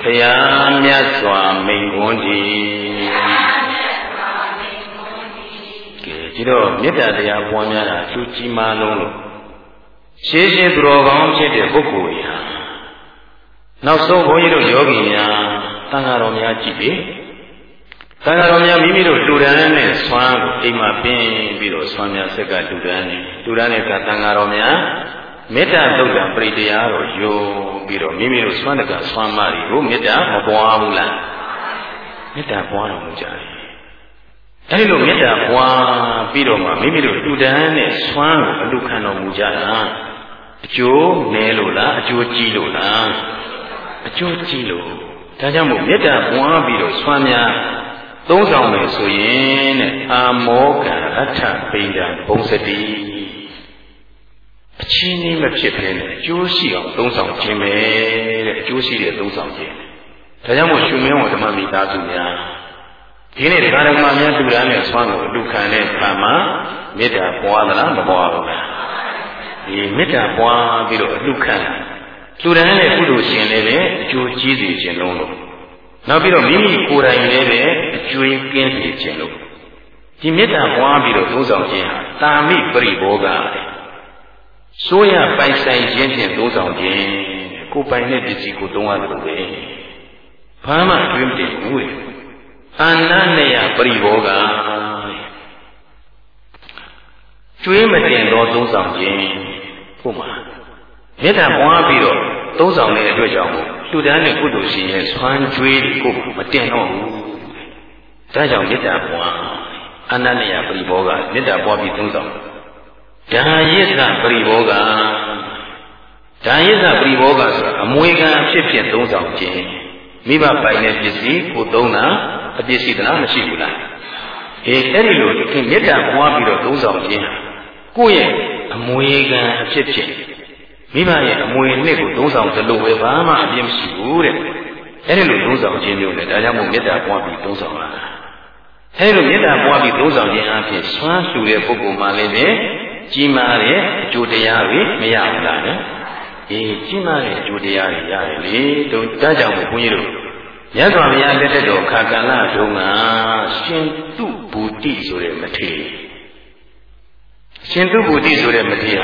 ဘုရားမြတ်စွာမိန်ကွန်းသည်ကဲဒီတော့မေတ္တာတရားပွားများတာကြိုးကြည်မာလုံးလို့ရှင်းရှင်းသူတော်ကောင်းဖြစ်တဲ့ပုဂ္ဂိုလ်ရာနောက်ဆုံးဘုန်းကြီးတို့ယောဂီများတန်ဃာတော်များကြည့်ပြီတန်ဃာတော်များမိမိတို့လူဒန်းနဲ့ဆွမ်းကိုအိမ်မှာပင်းပြီးတော့ဆွမ်းများဆက်ကလူဒန်းနေလူဒန်းနဲ့ကတန်ဃာတော်များ မေတ္တာသုတ်တံပရိတရားတော်ယုံပြီးတော့မိမိတို့ဆွမ်းတကဆွမ်းမတွေကိုမေတ္တာမပွားဘူးလားမေတ္တာပွားတော်မူကြတယ်အဲဒီလိုမေတ္တာပွားပြီးတော့မှမိမိတို့တူတန်းနဲ့ဆွမ်းကိုအလူခံတော်မူကြတာအကျိုးနည်းလို့လားအကျိုးကြီးလို့လားအကျိုးကြီးလို့ဒါကြောင့်မို့မေတ္တာပွားပြီးတော့ဆွမ်းများသုံးဆောင်မယ်ဆိုရင်တဲ့အာမောကရထပိန္ဒံဘုံစတိ အချင်းကြီးမဖြစ်ဘဲနဲ့အကျိုးရှိအောင်သုံးဆောင်ခြင်းပဲတဲ့အကျိုးရှိတဲ့သုံးဆောင်ခြင်းဒါကြောင့်မို့ရှင်မင်းဝဓမ္မမိသားစုများဒီနေ့တရားဓမ္မများတူတန်းနဲ့ဆွမ်းကိုအလူခံတဲ့အခါမှာမေတ္တာပွားသလားမပွားဘူးလားဒီမေတ္တာပွားပြီးတော့အလူခံတူတန်းနဲ့ကုသိုလ်ရှင်လည်းပဲအကျိုးကြီးစေခြင်းလုံးလို့နောက်ပြီးတော့မိမိကိုယ်တိုင်လည်းပဲအကျွေးကင်းစေခြင်းလို့ဒီမေတ္တာပွားပြီးတော့သုံးဆောင်ခြင်းဟာတာမိပရိဘောဂ ဆိုရပိုင်ဆိုင်ခြင်းဖြင့်သုံးဆောင်ခြင်းကိုယ်ပိုင်တဲ့ပစ္စည်းကိုသုံးရတယ်လို့ပဲဘာမှအကျွေးမတင်ဘူးလေအန္နနေယပရိဘောဂကျွေးမတင်သောသုံးဆောင်ခြင်းဟုတ်မှာမေတ္တာပွားပြီးတော့သုံးဆောင်တဲ့အတွက်ကြောင့်လှူဒန်းတဲ့ကုသိုလ်ရှင်ရဲ့ဆွမ်းကျွေးကိုမတင်တော့ဘူးဒါကြောင့်မေတ္တာပွားအနန္တယပရိဘောဂမေတ္တာပွားပြီးသုံးဆောင် ဒါယစ္စပရိဘောဂဒါယစ္စပရိဘောဂဆိုတာအမွေခံဖြစ်ဖြစ်သုံးဆောင်ခြင်းမိဘပိုင်တဲ့ပစ္စည်းကိုသုံးတာအပြစ်ရှိသလားမရှိဘူးလားအေးအဲ့ဒီလိုမေတ္တာပွားပြီးတော့သုံးဆောင်ခြင်းကိုယ့်ရဲ့အမွေခံအဖြစ်ဖြစ်မိဘရဲ့အမွေနှစ်ကိုသုံးဆောင်သလိုပဲဘာမှအပြစ်မရှိဘူးတဲ့အဲ့ဒီလိုသုံးဆောင်ခြင်းမျိုးနဲ့ဒါကြောင့်မို့မေတ္တာပွားပြီးသုံးဆောင်လာတာအဲ့ဒီလိုမေတ္တာပွားပြီးသုံးဆောင်ခြင်းအဖြစ်ဆွမ်းဆူတဲ့ပုဂ္ဂိုလ်မှလည်းပဲ ကြီးမားတဲ့အကျိုးတရားတွေမရဘူးလားနဲ့အေးကြီးမားတဲ့အကျိုးတရားတွေရတယ်လေတို့ဒါကြောင့်မို့ဘုန်းကြီးတို့မြတ်စွာဘုရားလက်ထက်တော်ခါကလတုန်းကရှင်တုဘူတိဆိုတဲ့မထေရရှင်တုဘူတိဆိုတဲ့မထေရ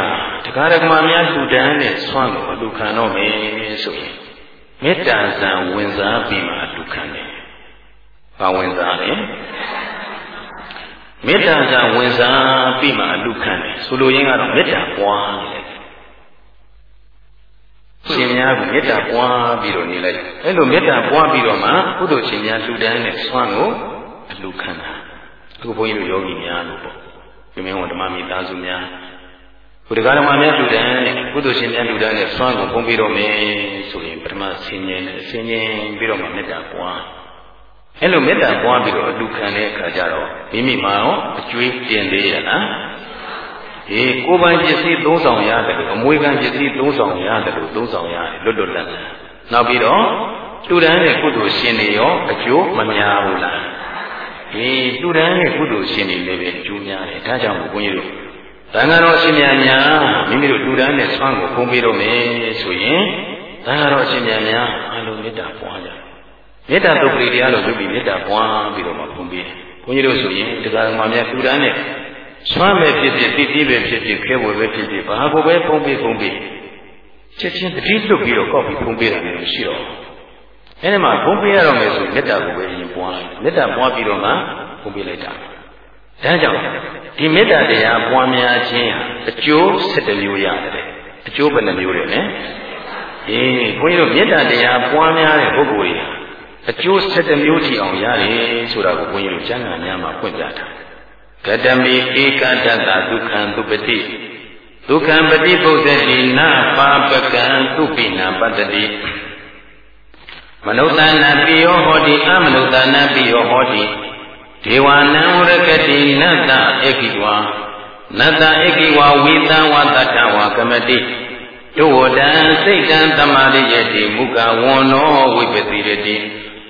ဟာတရားဓမ္မများလှူဒန်းတဲ့ဆွမ်းကိုအလူခံတော့မယ်ဆိုရင်မေတ္တာဇံဝင်စားပြီးမှအလူခံတယ်။ဘာဝင်စားလဲ။ မေတ္တာဇံဝင်စားပြီးမှအလူခံတယ်ဆိုလိုရင်းကတော့မေတ္တာပွားနေတယ်ရှင်များကမေတ္တာပွားပြီးတော့နေလိုက်အဲ့လိုမေတ္တာပွားပြီးတော့မှကုသိုလ်ရှင်များလှူဒန်းတဲ့ဆွမ်းကိုအလှခံတာအခုဘုန်းကြီးတို့ယောဂီများလို့ပေါ့ဒီမင်းဝဓမ္မမိသားစုများဘုရားဓမ္မများလှူဒန်းတဲ့ကုသိုလ်ရှင်များလှူဒန်းတဲ့ဆွမ်းကိုပုံပြီးတော့မယ်ဆိုရင်ပထမဆင်ញင်တယ်ဆင်ញင်ပြီးတော့မှမေတ္တာပွား အဲ့လိုမေတ္တာပွားပြီးတော့အလှခံတဲ့အခါကျတော့မိမိမှာရောအကျွေးတင်သေးရလားအေးကိုယ်ပိုင်ပစ္စည်းသုံးဆောင်ရတယ်လို့အမွေခံပစ္စည်းသုံးဆောင်ရတယ်လို့သုံးဆောင်ရတယ်လွတ်လွတ်လပ်လပ်နောက်ပြီးတော့တူတန်းတဲ့ကုသိုလ်ရှင်တွေရောအကျိုးမများဘူးလားအေးတူတန်းတဲ့ကုသိုလ်ရှင်တွေလည်းပဲအကျိုးများတယ်ဒါကြောင့်ဘုန်းကြီးတို့သံဃာတော်ရှင်များများမိမိတို့တူတန်းတဲ့ဆွမ်းကိုဖုံးပေးတော့မယ်ဆိုရင်သံဃာတော်ရှင်များများအလုံးမေတ္တာပွားကြ မေတ္တာတုပ္ပရိတရားလို့ပြုပြီးမေတ္တာပွားပြီးတော့မှဖုံးပေးတယ်ဘုန်းကြီးတို့ဆိုရင်တရားဓမ္မများတူတန်းတဲ့ဆွမ်းမဲ့ဖြစ်ဖြစ်တိတိပဲဖြစ်ဖြစ်ခဲဝယ်ပဲဖြစ်ဖြစ်ဘာကိုပဲဖုံးပေးဖုံးပေးချက်ချင်းတတိလွတ်ပြီးတော့ကောက်ပြီးဖုံးပေးတာလည်းမရှိတော့အဲဒီမှာဖုံးပေးရတော့မယ်ဆိုမေတ္တာကိုပဲရင်ပွားလိုက်မေတ္တာပွားပြီးတော့မှဖုံးပေးလိုက်တာဒါကြောင့်ဒီမေတ္တာတရားပွားများခြင်းဟာအကျိုး7မျိုးရတယ်အကျိုးဘယ်နှမျိုးလဲလဲအေးဘုန်းကြီးတို့မေတ္တာတရားပွားများတဲ့ပုဂ္ဂိုလ်ကြီး အကျိုး7မျိုးထိအောင်ရတယ်ဆိုတာကိုဘုန်းကြီးတို့ကျမ်းဂန်များမှာဖွင့်ပြတာကတမိဧကတတဒုက္ခံသူပတိဒုက္ခံပတိပုဒ္ဒတိနာပါပကံသူပိနာပတ္တိမနုဿာနာပိယောဟောတိအမနုဿာနာပိယောဟောတိဒေဝနံဝရကတိနတ္တဧကိဝါနတ္တဧကိဝါဝိတံဝတ္တဝါကမတိဒုဝတံစိတ်တံတမာရိယတိမုကဝန္နောဝိပတိရတိ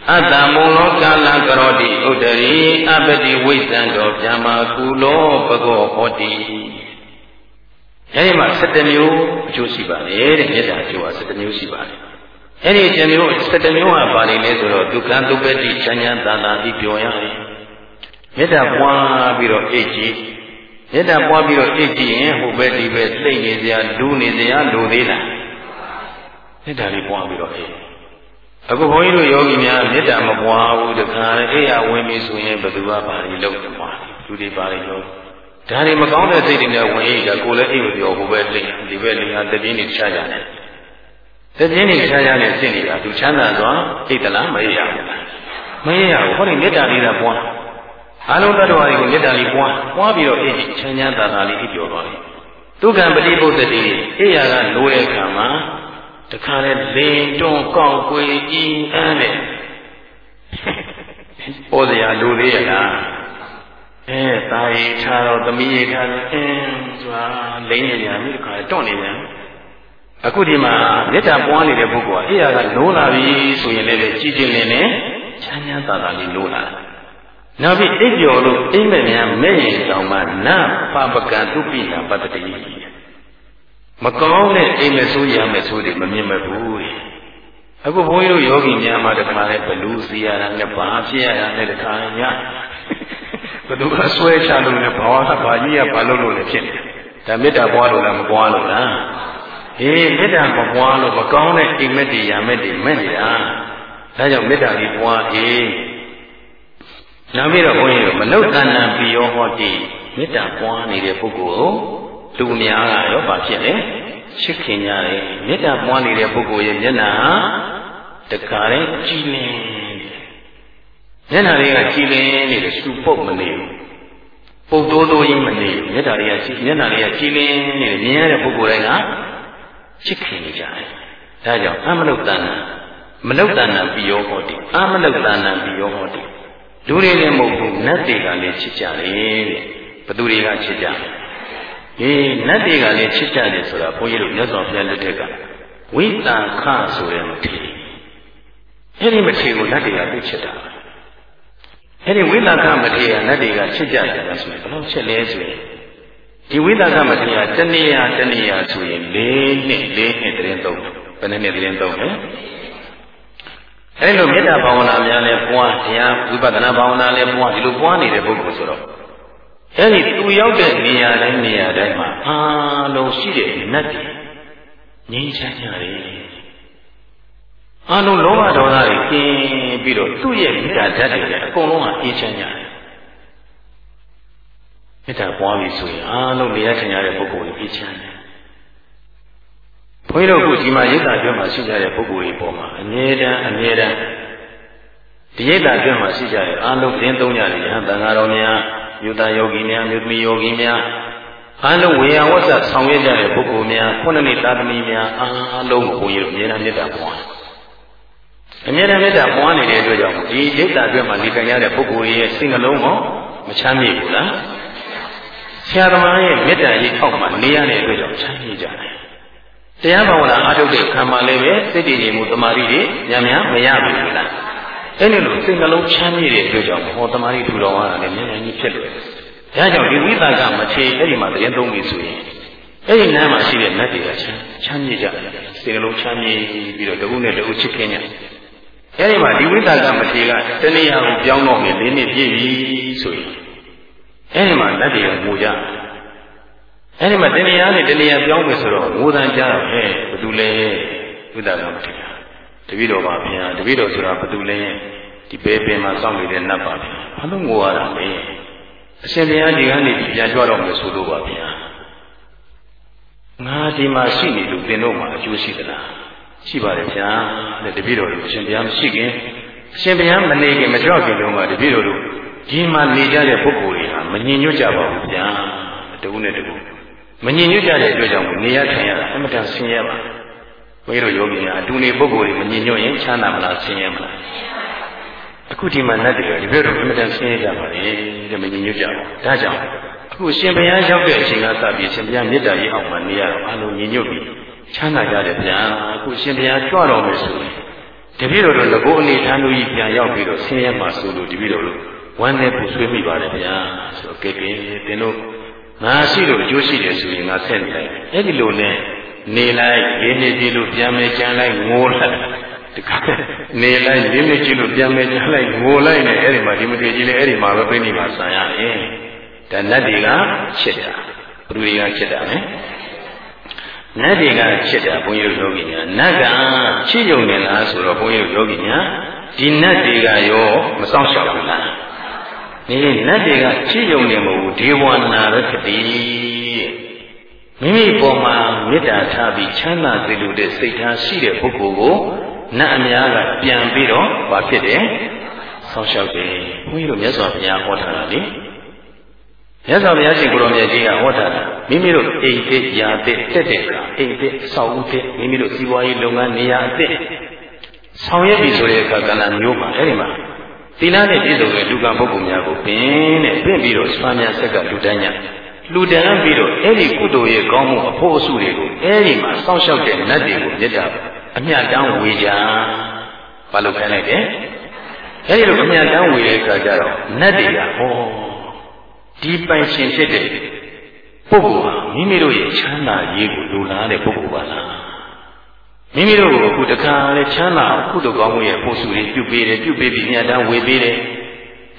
အတ္တမုံလောကာလကရောတိဥဒရီအပတိဝိဇံတော်ဗျာမာကုလောပကောဟောတိအဲဒီမှာ7မျိုးအကျိုးရှိပါတယ်တဲ့မေတ္တာအကျိုးက7မျိုးရှိပါတယ်အဲ့ဒီ7မျိုး7မျိုးဟာဘာတွေလဲဆိုတော့ဒုက္ခဒုပ္ပတိချမ်းသာသာသာပြီးပြောရတယ်မေတ္တာပွားပြီးတော့အိတ်ကြီးမေတ္တာပွားပြီးတော့အိတ်ကြည့်ရင်ဟိုဘက်ဒီဘက်သိနေစရာဒူးနေစရာလိုသေးလားမေတ္တာလေးပွားပြီးတော့အိတ် အခုဘုန်းကြီးတို့ယောဂီများမေတ္တာမပွားဘူးတခါလေအိယာဝင်ပြီဆိုရင်ဘယ်သူကပါလိလို့ပွားလူတွေပါလိလို့ဒါတွေမကောင်းတဲ့စိတ်တွေနဲ့ဝင်အိတ်ကကိုယ်လည်းအိတ်မပြောဟိုဘက်လိဒီဘက်လိဟာတပြင်းနေချကြတယ်တပြင်းနေချကြနဲ့ဖြစ်နေတာသူချမ်းသာသွားအိတ်တလားမအိရဘူးလားမအိရဘူးဟောဒီမေတ္တာလေးကပွားအလုံးတ attva တွေကိုမေတ္တာလေးပွားပွားပြီးတော့အိတ်ချမ်းချမ်းသာသာလေးအိတ်ပြောသွားတယ်ဒုက္ကပတိပုဒ္ဒတိအိယာကလိုတဲ့အခါမှာ တခါလဲလိန်တွန်းကောက်ွယ်ဤအန်းနဲ့ပေါ်စရာလိုသေးရလားအဲတာရီထားတော့သမီးရီထားတယ်အင်းဆိုတာလိန်နေကြပြီတခါတွန့်နေပြန်အခုဒီမှာမေတ္တာပွားနေတဲ့ပုဂ္ဂိုလ်ကအေးရကနိုးလာပြီဆိုရင်လည်းကြည်ကျင်နေနဲ့ချမ်းချမ်းသာသာလေးနိုးလာနောက်ပြီးအိပ်ပျော်လို့အိမ်မက်များမဲ့ရင်တောင်မှနပပကံသူပိနာပတ္တိ မကောင်းတဲ့အိမ်မဆိုးရမယ်ဆိုတွေမမြင်မဘူးတဲ့အခုဘုန်းကြီးတို့ယောဂီများမှာတခါလဲဘလူးစီရတာနဲ့ဘာဖြစ်ရတာနဲ့တခါညဘယ်သူကဆွဲချလို့လဲဘာဝကဘာကြီးကဘာလို့လို့လဲဖြစ်နေဒါမေတ္တာပွားလို့လားမပွားလို့လားဟေးမေတ္တာမပွားလို့မကောင်းတဲ့အိမ်မက်တွေရာမက်တွေမဲ့နေတာဒါကြောင့်မေတ္တာလေးပွားအေးနောက်ပြီးတော့ဘုန်းကြီးတို့မနုဿန္နံပိယောဟောတိမေတ္တာပွားနေတဲ့ပုဂ္ဂိုလ်ကို လူများကရောဘာဖြစ်လဲချစ်ခင်ကြတယ်မေတ္တာပွားနေတဲ့ပုဂ္ဂိုလ်ရဲ့မျက်နှာတခါတည်းကြည်လင်မျက်နှာလေးကကြည်လင်နေတယ်စူပုတ်မနေဘူးပုတ်တိုးတိုးကြီးမနေဘူးမျက်နှာလေးကမျက်နှာလေးကကြည်လင်နေတယ်မြင်ရတဲ့ပုဂ္ဂိုလ်တိုင်းကချစ်ခင်နေကြတယ်ဒါကြောင့်အမနုဿန္နမနုဿန္နပိယောဟောတိအမနုဿန္နပိယောဟောတိလူတွေလည်းမဟုတ်ဘူးနတ်တွေကလည်းချစ်ကြတယ်တဲ့ဘသူတွေကချစ်ကြတယ် အေးနတ်တွေကလည်းချစ်ကြတယ်ဆိုတာဘုန်းကြီးတို့မြတ်စွာဘုရားလက်ထက်ကဝိတန်ခဆိုတဲ့မထေအဲ့ဒီမထေကိုနတ်တွေကသိချစ်တာအဲ့ဒီဝိတန်ခမထေကနတ်တွေကချစ်ကြတယ်ဆိုရင်ဘယ်လိုချစ်လဲဆိုရင်ဒီဝိတန်ခမထေကတဏှာတဏှာဆိုရင်၄နှစ်၄နှစ်တရင်သုံးဘယ်နှစ်နှစ်တရင်သုံးလဲအဲ့လိုမေတ္တာဘာဝနာများလဲပွားတရားဝိပဿနာဘာဝနာလဲပွားဒီလိုပွားနေတဲ့ပုဂ္ဂိုလ်ဆိုတော့ အဲ့ဒီသူရောက်တဲ့နေရာတိုင်းနေရာတိုင်းမှာအာလုံးရှိတဲ့နတ်တွေငြိမ်းချမ်းကြတယ်အာလုံးလောဘဒေါသတွေကျင်းပြီးတော့သူ့ရဲ့မေတ္တာဓာတ်တွေလည်းအကုန်လုံးကအေးချမ်းကြတယ်မေတ္တာပွားပြီဆိုရင်အာလုံးနေရာထင်ရတဲ့ပုဂ္ဂိုလ်တွေအေးချမ်းတယ်ဘုန်းကြီးတို့အခုဒီမှာရိတ်တာကျွတ်မှာရှိကြတဲ့ပုဂ္ဂိုလ်တွေပေါ်မှာအမြဲတမ်းအမြဲတမ်းဒီရိတ်တာကျွတ်မှာရှိကြတဲ့အာလုံးသင်သုံးကြတဲ့ယဟန်တန်ဃာတော်များ မြို့သားယောဂီများမြို့သမီးယောဂီများအားလုံးဝေယဝတ်ဆက်ဆောင်ရွက်ကြတဲ့ပုဂ္ဂိုလ်များခုနှစ်နှစ်သားသမီးများအားလုံးကိုဘုန်းကြီးတို့အမြဲတမ်းမေတ္တာပွားအမြဲတမ်းမေတ္တာပွားနေတဲ့အတွက်ကြောင့်ဒီဒိဋ္ဌာအတွက်မှာနေထိုင်ရတဲ့ပုဂ္ဂိုလ်ရဲ့စိတ်နှလုံးကိုမချမ်းမြေ့ဘူးလားဆရာသမားရဲ့မေတ္တာရေးအောက်မှာနေရတဲ့အတွက်ကြောင့်ချမ်းမြေ့ကြတယ်တရားဘာဝနာအားထုတ်တဲ့ခံမှာလည်းပဲစိတ်တည်ငြိမ်မှုတမာတိတွေညံ့ညံ့မရဘူးလား အဲ့ဒီလိုစိတ်နှလုံးချမ်းမြေ့တဲ့အတွက်ကြောင့်ဟောတမာတိထူတော်ရတာလည်းမြန်မြန်ကြီးဖြစ်လို့ဒါကြောင့်ဒီဝိသကမချေအဲ့ဒီမှာတရင်သုံးပြီဆိုရင်အဲ့ဒီနားမှာရှိတဲ့နတ်တွေကချမ်းချမ်းမြေ့ကြတယ်စိတ်နှလုံးချမ်းမြေ့ပြီးတော့တခုနဲ့တခုချစ်ခင်ကြအဲ့ဒီမှာဒီဝိသကမချေကတဏှာကိုပြောင်းတော့မယ်၄နှစ်ပြည့်ပြီဆိုရင်အဲ့ဒီမှာနတ်တွေကငိုကြအဲ့ဒီမှာတဏှာနဲ့တဏှာပြောင်းမယ်ဆိုတော့ငိုတန်ကြတော့ဟဲ့ဘယ်သူလဲဝိသကမချေက တပည့်တော်ပါဗျာတပည့်တော်ဆိုတာဘယ်သူလဲဒီပဲပင်မှာစောင့်နေတဲ့နတ်ပါဗျာဘာလို့ငိုရတာလဲအရှင်ဘုရားဒီကနေ့ပြန်ကြွတော့မယ်ဆိုလို့ပါဗျာငါဒီမှာရှိနေလို့သင်တို့မှာအကျိုးရှိသလားရှိပါတယ်ဗျာတဲ့တပည့်တော်တို့အရှင်ဘုရားမရှိခင်အရှင်ဘုရားမနေခင်မကြွခင်တုန်းကတပည့်တော်တို့ဒီမှာနေကြတဲ့ပုဂ္ဂိုလ်တွေဟာမငြင်ညွတ်ကြပါဘူးဗျာတကူနဲ့တကူမငြင်ညွတ်ကြတဲ့အတွက်ကြောင့်နေရထိုင်ရတာအမှန်တန်ဆင်းရဲပါ ဘုန်းကြီးတို့ယောဂီများအတူနေပုဂ္ဂိုလ်တွေမငြင်ညွတ်ရင်ချမ်းသာမလားဆင်းရဲမလားအခုဒီမှာနတ်တွေကဒီဘက်တော့အမှန်တန်ဆင်းရဲကြပါလေတဲ့မငြင်ညွတ်ကြဘူးဒါကြောင့်အခုရှင်ဘုရားရောက်တဲ့အချိန်ကစပြီးရှင်ဘုရားမေတ္တာရေးအောင်မှနေရတော့အလုံးညီညွတ်ပြီးချမ်းသာကြတယ်ဗျာအခုရှင်ဘုရားကြွတော်မယ်ဆိုရင်တပည့်တော်တို့ငကိုအနေထားလို့ကြီးပြန်ရောက်ပြီးတော့ဆင်းရဲမှဆိုလို့တပည့်တော်တို့ဝမ်းနဲ့ပူဆွေးမိပါတယ်ဗျာဆိုတော့ကဲကဲသင်တို့ ငါရှိလို့အကျိုးရှိတယ်ဆိုရင်ငါဆက်နေလိုက်အဲ့ဒီလိုနဲ့နေလိုက်လေးနှစ်ကြည့်လို့ပြန်မယ်ကြံလိုက်ငိုလိုက်ဒီကနေလိုက်လေးနှစ်ကြည့်လို့ပြန်မယ်ကြံလိုက်ငိုလိုက်နဲ့အဲ့ဒီမှာဒီမထေကြီးလည်းအဲ့ဒီမှာပဲပြိဋိမာဆံရတယ်ဆဒါနတ်တွေကချစ်တာဘုရားတွေကချစ်တာလေနတ်တွေကချစ်တာဘုန်းကြီးတို့ယောဂီများနတ်ကချစ်ယုံနေလားဆိုတော့ဘုန်းကြီးတို့ယောဂီများဒီနတ်တွေကရောမဆောင်ရှောက်ဘူးလား ဒီနတ်တွေကချစ်ယုံနေမဟုတ်ဘူးဒေဝနာရခတိမိမိပေါ်မှာမေတ္တာထားပြီးချမ်းသာစေလိုတဲ့စိတ်ထားရှိတဲ့ပုဂ္ဂိုလ်ကိုနတ်အများကပြန်ပြီးတော့ဘာဖြစ်တယ်ဆောင်းလျှောက်တယ်ဘုန်းကြီးတို့မြတ်စွာဘုရားဟောထားတာလေမြတ်စွာဘုရားရှင်ကိုရောင်မြတ်ကြီးကဟောထားတာမိမိတို့အိမ်သစ်ယာသစ်တက်တဲ့ကအိမ်သစ်ဆောက်ဦးသစ်မိမိတို့စီးပွားရေးလုပ်ငန်းနေရာအသစ်ဆောင်ရွက်ပြီဆိုတဲ့အခါကဏ္ဍမျိုးမှာအဲ့ဒီမှာ သီလနဲ့ပြည့်စုံတဲ့လူကပုဂ္ဂိုလ်များကိုပင်တဲ့ပြင့်ပြီးတော့စွာမြတ်ဆက်ကလူတန်းညလူတန်းပြီးတော့အဲ့ဒီကုသိုလ်ရဲ့ကောင်းမှုအဖို့အစုတွေကိုအဲ့ဒီမှာစောင့်ရှောက်တဲ့နတ်တွေကိုမြတ်တာအမြတ်တမ်းဝေကြဘာလို့ခိုင်းလိုက်တယ်အဲဒီလိုအမြတ်တမ်းဝေတဲ့အခါကျတော့နတ်တွေကဟောဒီပိုင်ရှင်ဖြစ်တဲ့ပုဂ္ဂိုလ်ဟာမိမိတို့ရဲ့ချမ်းသာရေးကိုလိုလားတဲ့ပုဂ္ဂိုလ်ပါလား မိမိတို့ကိုအခုတခါလေချမ်းသာကုသိုလ်ကောင်းမှုရဲ့ပို့စုတွေပြုပေးတယ်ပြုပေးပြီးမြတ်တမ်းဝေပေးတယ်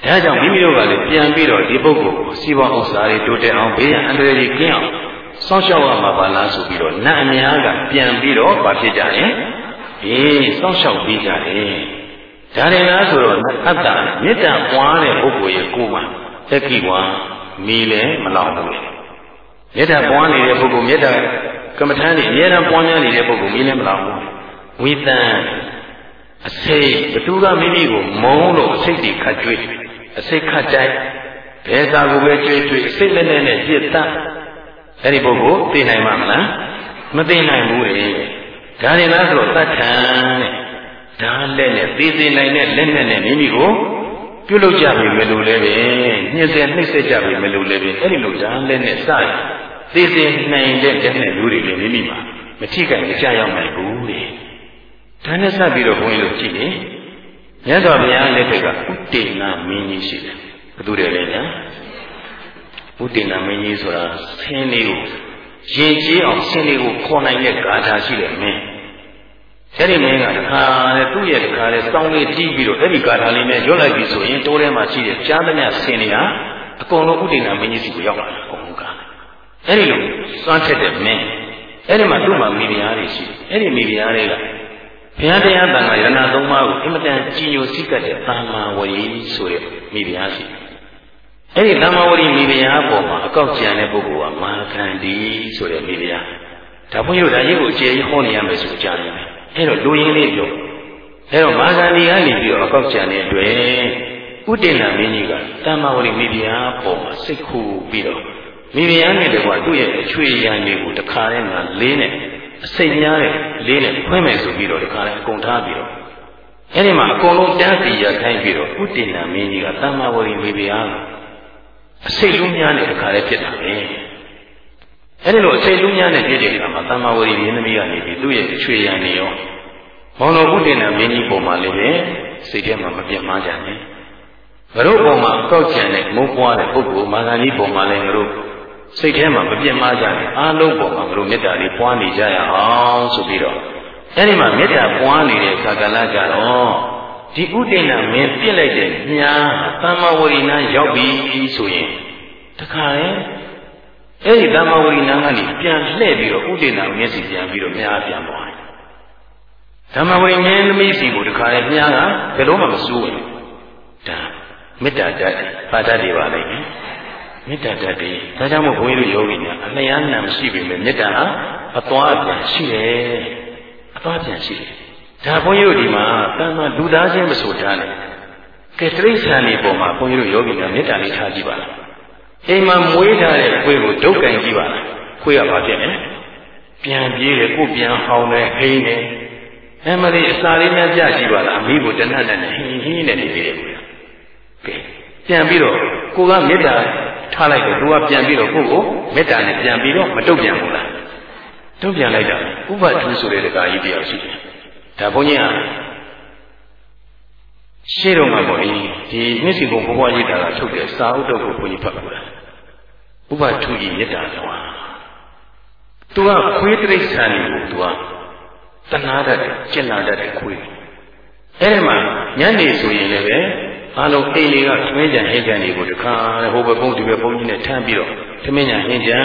ဒါကြောင့်မိမိတို့ကလည်းပြန်ပြီးတော့ဒီပုဂ္ဂိုလ်ကိုစီးပွားဥစ္စာတွေတိုးတက်အောင်ဘေးရန်အန္တရာယ်တွေကင်းအောင်စောင့်ရှောက်ရမှာပါလားဆိုပြီးတော့နတ်အများကပြန်ပြီးတော့ဗာဖြစ်ကြတယ်အေးစောင့်ရှောက်ပြီးကြတယ်ဒါရင်လားဆိုတော့အတ္တမေတ္တာပွားတဲ့ပုဂ္ဂိုလ်ရဲ့ကိုယ်မှာသက်ကိဝါမီလည်းမလောက်ဘူးမေတ္တာပွားနေတဲ့ပုဂ္ဂိုလ်မေတ္တာ ကမ္မထမ်းနေအများအားပွားများနေတဲ့ပုဂ္ဂိုလ်မီလည်းမလောက်ဘူးဝိတံအစိတ်ဘသူကမိမိကိုမုံလို့အစိတ်တွေခတ်ကြွေးအစိတ်ခတ်တိုက်ဘယ်သာကိုပဲကြွေးကြွေးအစိတ်နဲ့နဲ့ပြစ်တတ်အဲ့ဒီပုဂ္ဂိုလ်သိနိုင်မှာမလားမသိနိုင်ဘူးလေဒါရင်လားဆိုတော့တတ်ထံတဲ့ဒါလက်နဲ့သိသိနိုင်တဲ့လက်နဲ့နဲ့မိမိကိုပြုလုပ်ကြပြီမလို့လည်းပဲညှစ်စေနှိမ့်ဆက်ကြပြီမလို့လည်းပဲအဲ့ဒီလိုဒါလက်နဲ့စရ သိသိနိုင်တဲ့လက်နဲ့လူတွေလည်းမိမိမှာမထိခိုက်မကြရောက်နိုင်ဘူးလေဒါနဲ့စပြီးတော့ဘုန်းကြီးတို့ကြည့်လေမြတ်စွာဘုရားလက်ထက်ကဥတေနာမင်းကြီးရှိတယ်ဘယ်သူတွေလဲညာဥတေနာမင်းကြီးဆိုတာဆင်းလေးကိုရင်ကျေးအောင်ဆင်းလေးကိုခေါ်နိုင်တဲ့ဂါထာရှိတယ်မင်းအဲ့ဒီမင်းကတခါလေသူ့ရဲ့တခါလေစောင်းလေးတီးပြီးတော့အဲ့ဒီဂါထာလေးနဲ့ရွတ်လိုက်ပြီဆိုရင်တိုးထဲမှာရှိတဲ့ကြားသမျှဆင်းတွေဟာအကုန်လုံးဥဒိနာမင်းကြီးစီကိုရောက်လာတယ် အကုန်လုံးကအဲ့ဒီလိုစွမ်းထက်တဲ့မင်းအဲ့ဒီမှာသူ့မှာမိဖုရားတွေရှိတယ်အဲ့ဒီမိဖုရားတွေကဘုရားတရားတန်ခါရဏသုံးပါးကိုအင်မတန်ကြည်ညိုစိတ်ကတဲ့တာမာဝရီဆိုတဲ့မိဖုရားရှိတယ်အဲ့ဒီတမ္မာဝရီမိဖုရားပေါ်မှာအကောက်ကျန်တဲ့ပုဂ္ဂိုလ်ကမာခန္ဒီဆိုတဲ့မိဖုရားဒါဘုန်းကြီးတို့ဒါကြီးကိုအကျေကြီးဟောနေရမယ်ဆိုကြားနေတယ်အဲ့တော့လူရင်းလေးပြောအဲ့တော့မာခန္ဒီကနေပြီးတော့အကောက်ကျန်တဲ့အတွက်ဥတ္တနာမင်းကြီးကတမ္မာဝရီမိဖုရားပေါ်မှာစိတ်ခုပြီးတော့ မိဖုရားနဲ့တကွာသူ့ရဲ့အချွေရံတွေကိုတခါတည်းကလေးနဲ့အစိတ်များတဲ့လေးနဲ့ဖွင့်မယ်ဆိုပြီးတော့တခါတည်းအကုန်ထားပြီးတော့အဲ့ဒီမှာအကုန်လုံးတန်းစီရခိုင်းပြီးတော့ဥတ္တနာမင်းကြီးကတမ္မာဝရီမိဖုရားအစိတ်လုံးများနဲ့တခါလေးဖြစ်တာပဲအဲ့ဒီလိုအစိတ်လုံးများနဲ့ဖြစ်တဲ့အခါမှာတမ္မာဝရီရင်းသမီးကနေပြီးသူ့ရဲ့ချွေရံနေရောဘောင်တော်ဘုဒ္ဓနာမင်းကြီးပုံမှာလည်းပဲစိတ်ထဲမှာမပြတ်မှားကြနဲ့ငါတို့ပုံမှာအကောက်ကျန်တဲ့မုန်းပွားတဲ့ပုဂ္ဂိုလ်မာဂန်ကြီးပုံမှာလည်းငါတို့ စိတ်ထဲမှာမပြတ်မှားကြနဲ့အားလုံးပုံမှာငါတို့မေတ္တာလေးပွားနေကြရအောင်ဆိုပြီးတော့အဲ့ဒီမှာမေတ္တာပွားနေတဲ့ကာကလကြတော့ဒီဥဒိဏမင်းပြစ်လိုက်တဲ့ညာသမ္မာဝရိဏရောက်ပြီဆိုရင်တခါရင်အဲ့ဒီသမ္မာဝရိဏကနေပြန်လှည့်ပြီးတော့ဥဒိဏမင်းစီပြန်ပြီးတော့မြားပြန်သွားတယ်ဓမ္မဝိညာဉ်သမီးစီကိုတခါရင်မြားကဘယ်တော့မှမစိုးဘူးဒါမေတ္တာတတ်ပါတတ်တွေပါလိမ့်မယ် မေတ္တာတတ်တွေဒါကြောင့်မို့ဘုန်းကြီးတို့ယောဂီများအလျားနာမရှိပေမဲ့မေတ္တာဟာအသွားအပြန်ရှိတယ်အသွားအပြန်ရှိတယ်ဒါဘုန်းကြီးတို့ဒီမှာတန်ခါလူသားချင်းမဆိုထားနဲ့ကဲတိရစ္ဆာန်တွေပေါ်မှာဘုန်းကြီးတို့ယောဂီများမေတ္တာလေးထားကြည့်ပါလားအိမ်မှာမွေးထားတဲ့ခွေးကိုဒုက္ကင်ကြည့်ပါလားခွေးကဘာဖြစ်လဲပြန်ပြေးတယ်ကိုပြန်ဟောင်းတယ်ဟိန်းတယ်အမလေးအစာလေးနဲ့ကြကြည့်ပါလားအမိကိုတနတ်နဲ့ဟင်းဟင်းနဲ့နေသေးတယ်ကွာကဲပြန်ပြီးတော့ကိုကမေတ္တာ ထားလိုက်တော့သူကပြန်ပြီးတော့ကိုကိုမေတ္တာနဲ့ပြန်ပြီးတော့မတုတ်ပြန်ဘူးလားတုတ်ပြန်လိုက်တာဥပထုဆိုတဲ့ဒကာကြီးတယောက်ရှိတယ်ဒါဘုန်းကြီးကရှေ့တော့မှာပေါ့လေဒီမျက်စိကုံဘွားရေးတာကထုတ်တဲ့စာအုပ်တော့ကိုဘုန်းကြီးဖတ်ပါလားဥပထုကြီးမေတ္တာတော်သူကခွေးတိရစ္ဆာန်တွေကိုသူကတဏှာတတ်တယ်ကျင်နာတတ်တယ်ခွေးအဲ့ဒီမှာညနေဆိုရင်လည်းပဲ အားလုံးအိမ်တွေကသမင်းကြံဟင်းကြံတွေကိုတခါဟိုဘပုံးဒီဘပုံးကြီးနဲ့ထမ်းပြီးတော့သမင်းကြံဟင်းကြံ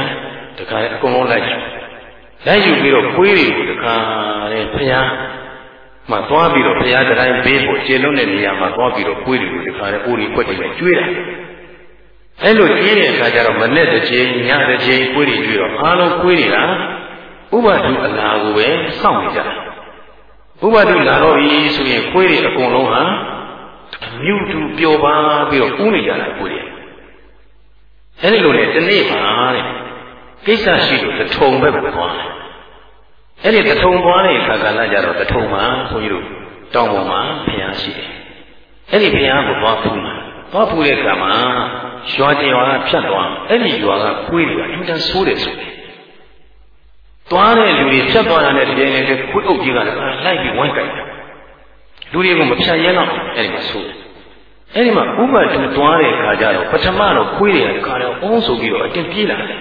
တခါအကုန်လုံးလိုက်ယူလိုက်ယူပြီးတော့ခွေးတွေကိုတခါတဲ့ဖျားမှသွားပြီးတော့ဘုရားတိုင်းဘေးကိုခြေလုံးတဲ့နေရာမှာသွားပြီးတော့ကိုယ်တွေကိုဒီခါနဲ့အိုးဒီခွက်တွေနဲ့ကျွေးတာအဲ့လိုကျွေးတဲ့အခါကျတော့မနဲ့တစ်ချိန်ညတစ်ချိန်ကိုယ်တွေကျွေးတော့အားလုံးကိုယ်တွေကဥပဒုအလာကိုပဲစောင့်နေကြတယ်ဥပဒုလာတော့ပြီဆိုရင်ကိုယ်တွေအကုန်လုံးဟာ မြူတူပျော်ပါပြီးတော့ဥနေကြတာကိုယ်တွေအဲ့ဒီလိုနဲ့ဒီနေ့ပါတဲ့ကိစ္စရှိလို့တထုံပဲပဲသွားတယ်အဲ့ဒီတထုံသွားတဲ့အခါကလည်းကြတော့တထုံမှာဘုန်းကြီးတို့တောင်ပေါ်မှာဘုရားရှိတယ်အဲ့ဒီဘုရားကိုသွားဖူးမှာသွားဖူးတဲ့အခါမှာရွာတင်ရွာကဖြတ်သွားအဲ့ဒီရွာကကွေးတွေကအင်တန်ဆိုးတယ်ဆိုတယ်သွားတဲ့လူတွေဖြတ်သွားတာနဲ့တကယ်နဲ့ခွေးအုပ်ကြီးကလည်းလိုက်ပြီးဝိုင်းကြိုက်တယ် လူတွေကိုမဖြတ်ရဲတော့အဲ့ဒီမှာဆိုးတယ်အဲ့ဒီမှာဥပဒ်သွားတဲ့အခါကျတော့ပထမတော့ခွေးတွေကခါတော့အုံးဆိုပြီးတော့အတင်းပြေးလာတယ်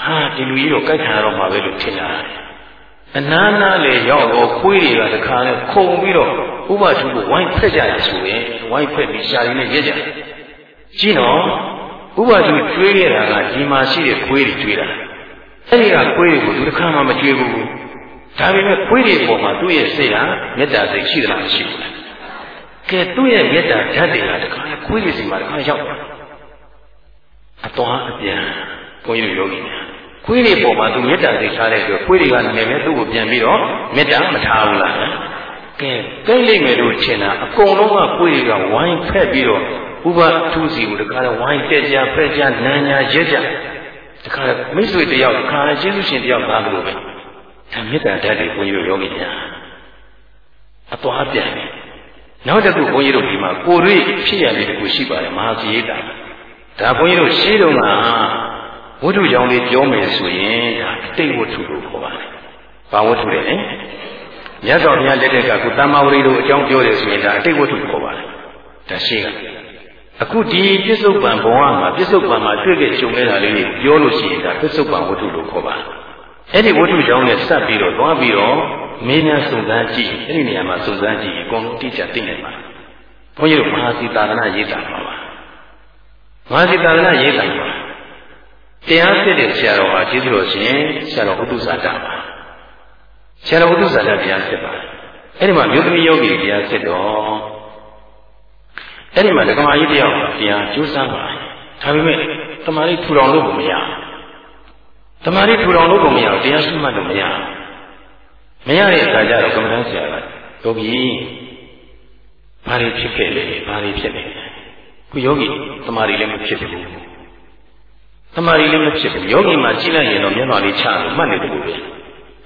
ဟာဒီလူကြီးတော့ကြိုက်ခံရတော့မှာပဲလို့ထင်လာတယ်အနားနားလေရောက်တော့ခွေးတွေကတခါနဲ့ခုံပြီးတော့ဥပထုကိုဝိုင်းဖက်ကြရဆိုရင်ဝိုင်းဖက်ပြီးရှာရင်းနဲ့ရက်ကြတယ်ကြည့်နော်ဥပထုကျွေးရတာကဒီမှာရှိတဲ့ခွေးတွေကျွေးတာအဲ့ဒီကခွေးတွေကိုသူတစ်ခါမှမကျွေးဘူး ဒါပေမဲ့ခွေးတွေပေါ်မှာသူ့ရဲ့စိတ်ကမေတ္တာစိတ်ရှိသလားမရှိဘူးလားကဲသူ့ရဲ့မေတ္တာဓာတ်တွေကတခါနဲ့ခွေးတွေစီမှာတခါရောက်အတော်အပြန်ဘုန်းကြီးတို့ယောဂီများခွေးတွေပေါ်မှာသူမေတ္တာစိတ်ထားတဲ့အတွက်ခွေးတွေကလည်းပဲသူ့ကိုပြန်ပြီးတော့မေတ္တာမထားဘူးလားကဲကိတ်လိမ့်မယ်လို့ထင်တာအကုန်လုံးကခွေးတွေကဝိုင်းဖက်ပြီးတော့ဥပထုစီကိုတခါတော့ဝိုင်းတက်ကြဖက်ကြနန်းညာရက်ကြတခါမိတ်ဆွေတယောက်တခါကျေးဇူးရှင်တယောက်သားလို့ပဲ ဒါမေတ္တာဓာတ်တွေဘုန်းကြီးတို့ယောဂီများအသွားပြန်တယ်နောက်တစ်ခုဘုန်းကြီးတို့ဒီမှာကိုရိဖြစ်ရတဲ့တခုရှိပါတယ်မဟာစီရိတာဒါဘုန်းကြီးတို့ရှင်းတော့ကဝတ္ထုကြောင့်လေးပြောမယ်ဆိုရင်ဒါအတိတ်ဝတ္ထုလို့ခေါ်ပါတယ်။ဘာဝတ္ထုလဲလဲ။မြတ်စွာဘုရားလက်ထက်ကကုတမ္မာဝရီတို့အကြောင်းပြောတယ်ဆိုရင်ဒါအတိတ်ဝတ္ထုခေါ်ပါတယ်။ဒါရှိကအခုဒီပြစ္ဆုတ်ပံဘဝမှာပြစ္ဆုတ်ပံမှာတွေ့ခဲ့ကြုံခဲ့တာလေးတွေပြောလို့ရှိရင်ဒါပြစ္ဆုတ်ပံဝတ္ထုလို့ခေါ်ပါတယ်။ အဲ့ဒီဝတ္ထုကြောင့်လည်းစပ်ပြီးတော့သွားပြီးတော့မင်းများစုံစမ်းကြည့်အဲ့ဒီနေရာမှာစုံစမ်းကြည့်အကုန်လုံးတိကျသိနိုင်ပါတယ်။ဘုန်းကြီးတို့မဟာစီတာရဏရေးတာပါပါ။မဟာစီတာရဏရေးတာပါတရားစစ်တဲ့ဆရာတော်ဟာကျေးဇူးတော်ရှင်ဆရာတော်ဥဒ္ဒဇာတပါဆရာတော်ဥဒ္ဒဇာတတရားစစ်ပါအဲ့ဒီမှာမြို့သမီးယောဂီတရားစစ်တော့အဲ့ဒီမှာဒကမာကြီးတယောက်တရားကျိုးစားပါဒါပေမဲ့တမာရီထူထောင်လို့ကိုမရ တမာရီထူထောင်လို့ကိုမရတရားရှိမှလို့မရမရတဲ့အခါကျတော့ကမ္မဋ္ဌာန်းဆရာကယောဂီဘာတွေဖြစ်ခဲ့လဲဘာတွေဖြစ်လဲခုယောဂီတမာရီလည်းမဖြစ်ဘူးတမာရီလည်းမဖြစ်ဘူးယောဂီမှာကြည့်လိုက်ရင်တော့မျက်နှာလေးချလို့မှတ်နေတယ်လို့ပဲ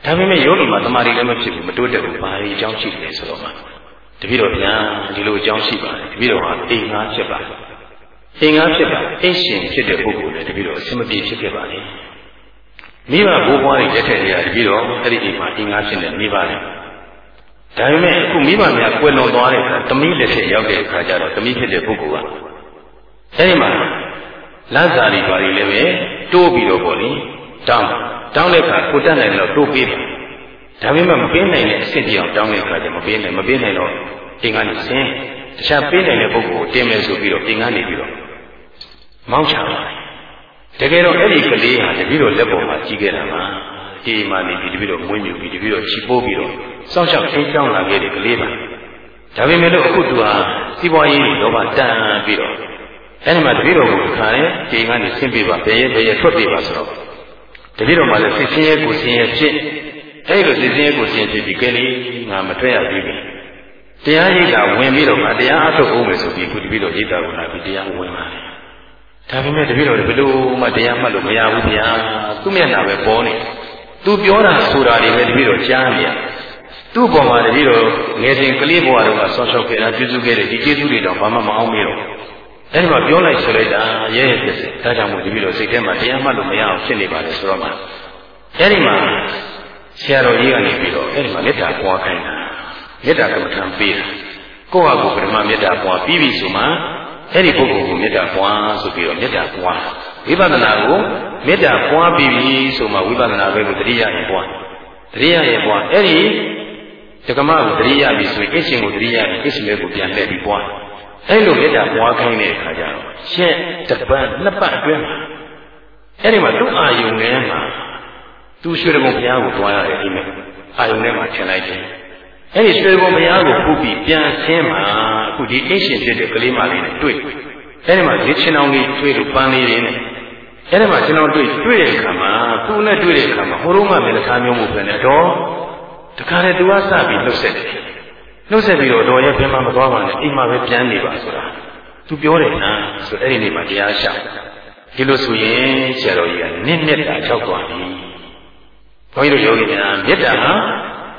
ဒါပေမဲ့ယောဂီမှာတမာရီလည်းမဖြစ်ဘူးမတိုးတက်ဘူးဘာတွေအကြောင်းရှိတယ်ဆိုတော့မှတပည့်တော်ဗျာဒီလိုအကြောင်းရှိပါတယ်တပည့်တော်ဟာအိမ်ငါဖြစ်ပါတယ်အိမ်ငါဖြစ်ပါအိမ်ရှင်ဖြစ်တဲ့ပုဂ္ဂိုလ်လည်းတပည့်တော်အစမပြေဖြစ်ခဲ့ပါလေ မိဘဘိုးဘွားတွေလက်ထက်တွေကတပည့်တော်အဲ့ဒီအိမ်မှာအိမ်ငါဖြစ်နေမိပါလေဒါပေမဲ့အခုမိဘများကွယ်လွန်သွားတဲ့အခါသမီးလက်ထက်ရောက်တဲ့အခါကျတော့သမီးဖြစ်တဲ့ပုဂ္ဂိုလ်ကအဲ့ဒီမှာလတ်စာတွေပါတွေလည်းပဲတိုးပြီးတော့ပေါ့လေတောင်းတောင်းတဲ့အခါကိုတက်နိုင်တော့တိုးပေးပါဒါပေမဲ့မပေးနိုင်တဲ့အစ်စ်ပြောင်တောင်းတဲ့အခါကျမပေးနိုင်မပေးနိုင်တော့အိမ်ကနေဆင်းတခြားပေးနိုင်တဲ့ပုဂ္ဂိုလ်ကိုတင်မယ်ဆိုပြီးတော့အိမ်ကနေပြီးတော့မောင်းချပါတယ် တကယ်တော့အဲ့ဒီကလေးဟာတပည့်တော်လက်ပေါ်မှာကြီးခဲ့တာပါဒီမှာနေပြီးတပည့်တော်မွေးမြူပြီးတပည့်တော်ချီပိုးပြီးတော့စောင့်ရှောက်ထိန်းချောင်းလာခဲ့တဲ့ကလေးပါဒါပေမဲ့လို့အခုသူဟာစီးပွားရေးလောဘတန်ပြီးတော့အဲဒီမှာတပည့်တော်ကိုခါရဲဒီကနေဆင်းပြပါဘယ်ရဲ့ဘယ်ရဲ့ထွက်ပြပါဆိုတော့တပည့်တော်မှလည်းစိတ်ဆင်းရဲကိုဆင်းရဲဖြစ်အဲဒီလိုစိတ်ဆင်းရဲကိုဆင်းရဲဖြစ်ပြီးကဲလေငါမထွက်ရသေးဘူးတရားရိပ်တာဝင်ပြီးတော့ငါတရားအထုတ်အောင်မယ်ဆိုပြီးခုတပည့်တော်ရိပ်တာကိုလာပြီးတရားဝင်ပါတယ် ဒါပေမဲ့တပည့်တော်ဘယ်လိုမှတရားမှတ်လို့မရဘူးဗျာသူ့မျက်နှာပဲပေါ်နေသူပြောတာဆိုတာတွေပဲတပည့်တော်ကြားနေရသူ့ပေါ်မှာတပည့်တော်ငယ်စဉ်ကလေးဘဝတုန်းကဆောင်းလျှောက်ခဲ့တာပြုစုခဲ့တဲ့ဒီကျေးဇူးတွေတော့ဘာမှမအောင်မေးတော့အဲဒီမှာပြောလိုက်ဆိုလိုက်တာရဲရဲပြည့်စည်ဒါကြောင့်မို့ဒီပြီးတော့စိတ်ထဲမှာတရားမှတ်လို့မရအောင်ဖြစ်နေပါလေဆိုတော့မှအဲဒီမှာဆရာတော်ကြီးကနေပြီးတော့အဲဒီမှာမေတ္တာပွားခိုင်းတာမေတ္တာကမ္မထံပေးတာကိုယ့်ဟာကိုယ်ပထမမေတ္တာပွားပြီးပြီဆိုမှ အဲ့ဒီပုဂ္ဂိုလ်ကိုမေတ္တာပွားဆိုပြီးတော့မေတ္တာပွားဝိပဿနာကိုမေတ္တာပွားပြီးပြီဆိုမှဝိပဿနာပဲကိုတတိယရင်ပွားတတိယရင်ပွားအဲ့ဒီတက္ကမကိုတတိယပြီဆိုရင်အရှင်ကိုတတိယရင်အရှင်ပဲကိုပြန်လှည့်ပြီးပွားအဲ့လိုမေတ္တာပွားခိုင်းတဲ့အခါကျတော့ရှက်တပတ်နှစ်ပတ်အတွင်းမှာအဲ့ဒီမှာသူ့အာယုံထဲမှာသူရွှေတကုံဘုရားကိုတွားရတယ်ဒီမဲ့အာယုံထဲမှာထင်လိုက်တယ် အဲ့ဒီရွှေတကုံဘုရားကိုဖုတ်ပြီးပြန်ဆင်းမှာအခုဒီအိရှင်ဖြစ်တဲ့ကလေးမလေးနဲ့တွေ့အဲ့ဒီမှာရေချင်အောင်လေးတွေ့လို့ပန်းလေးတွေနဲ့အဲ့ဒီမှာကျွန်တော်တွေ့တွေ့တဲ့အခါမှာသူ့နဲ့တွေ့တဲ့အခါမှာဟိုတုန်းကလည်းတစ်ခါမျိုးမဟုတ်ပဲနဲ့တော့တခါလေသူကစပြီးလှုပ်ဆက်တယ်လှုပ်ဆက်ပြီးတော့တော်ရဲ့ဘယ်မှမသွားပါနဲ့အိမ်မှာပဲပြန်နေပါဆိုတာသူပြောတယ်နာဆိုအဲ့ဒီနေ့မှာတရားရှောက်ဒီလိုဆိုရင်ဆရာတော်ကြီးကနစ်မြတ်တာရောက်သွားပြီဘုန်းကြီးတို့ယောဂီများမေတ္တာဟာ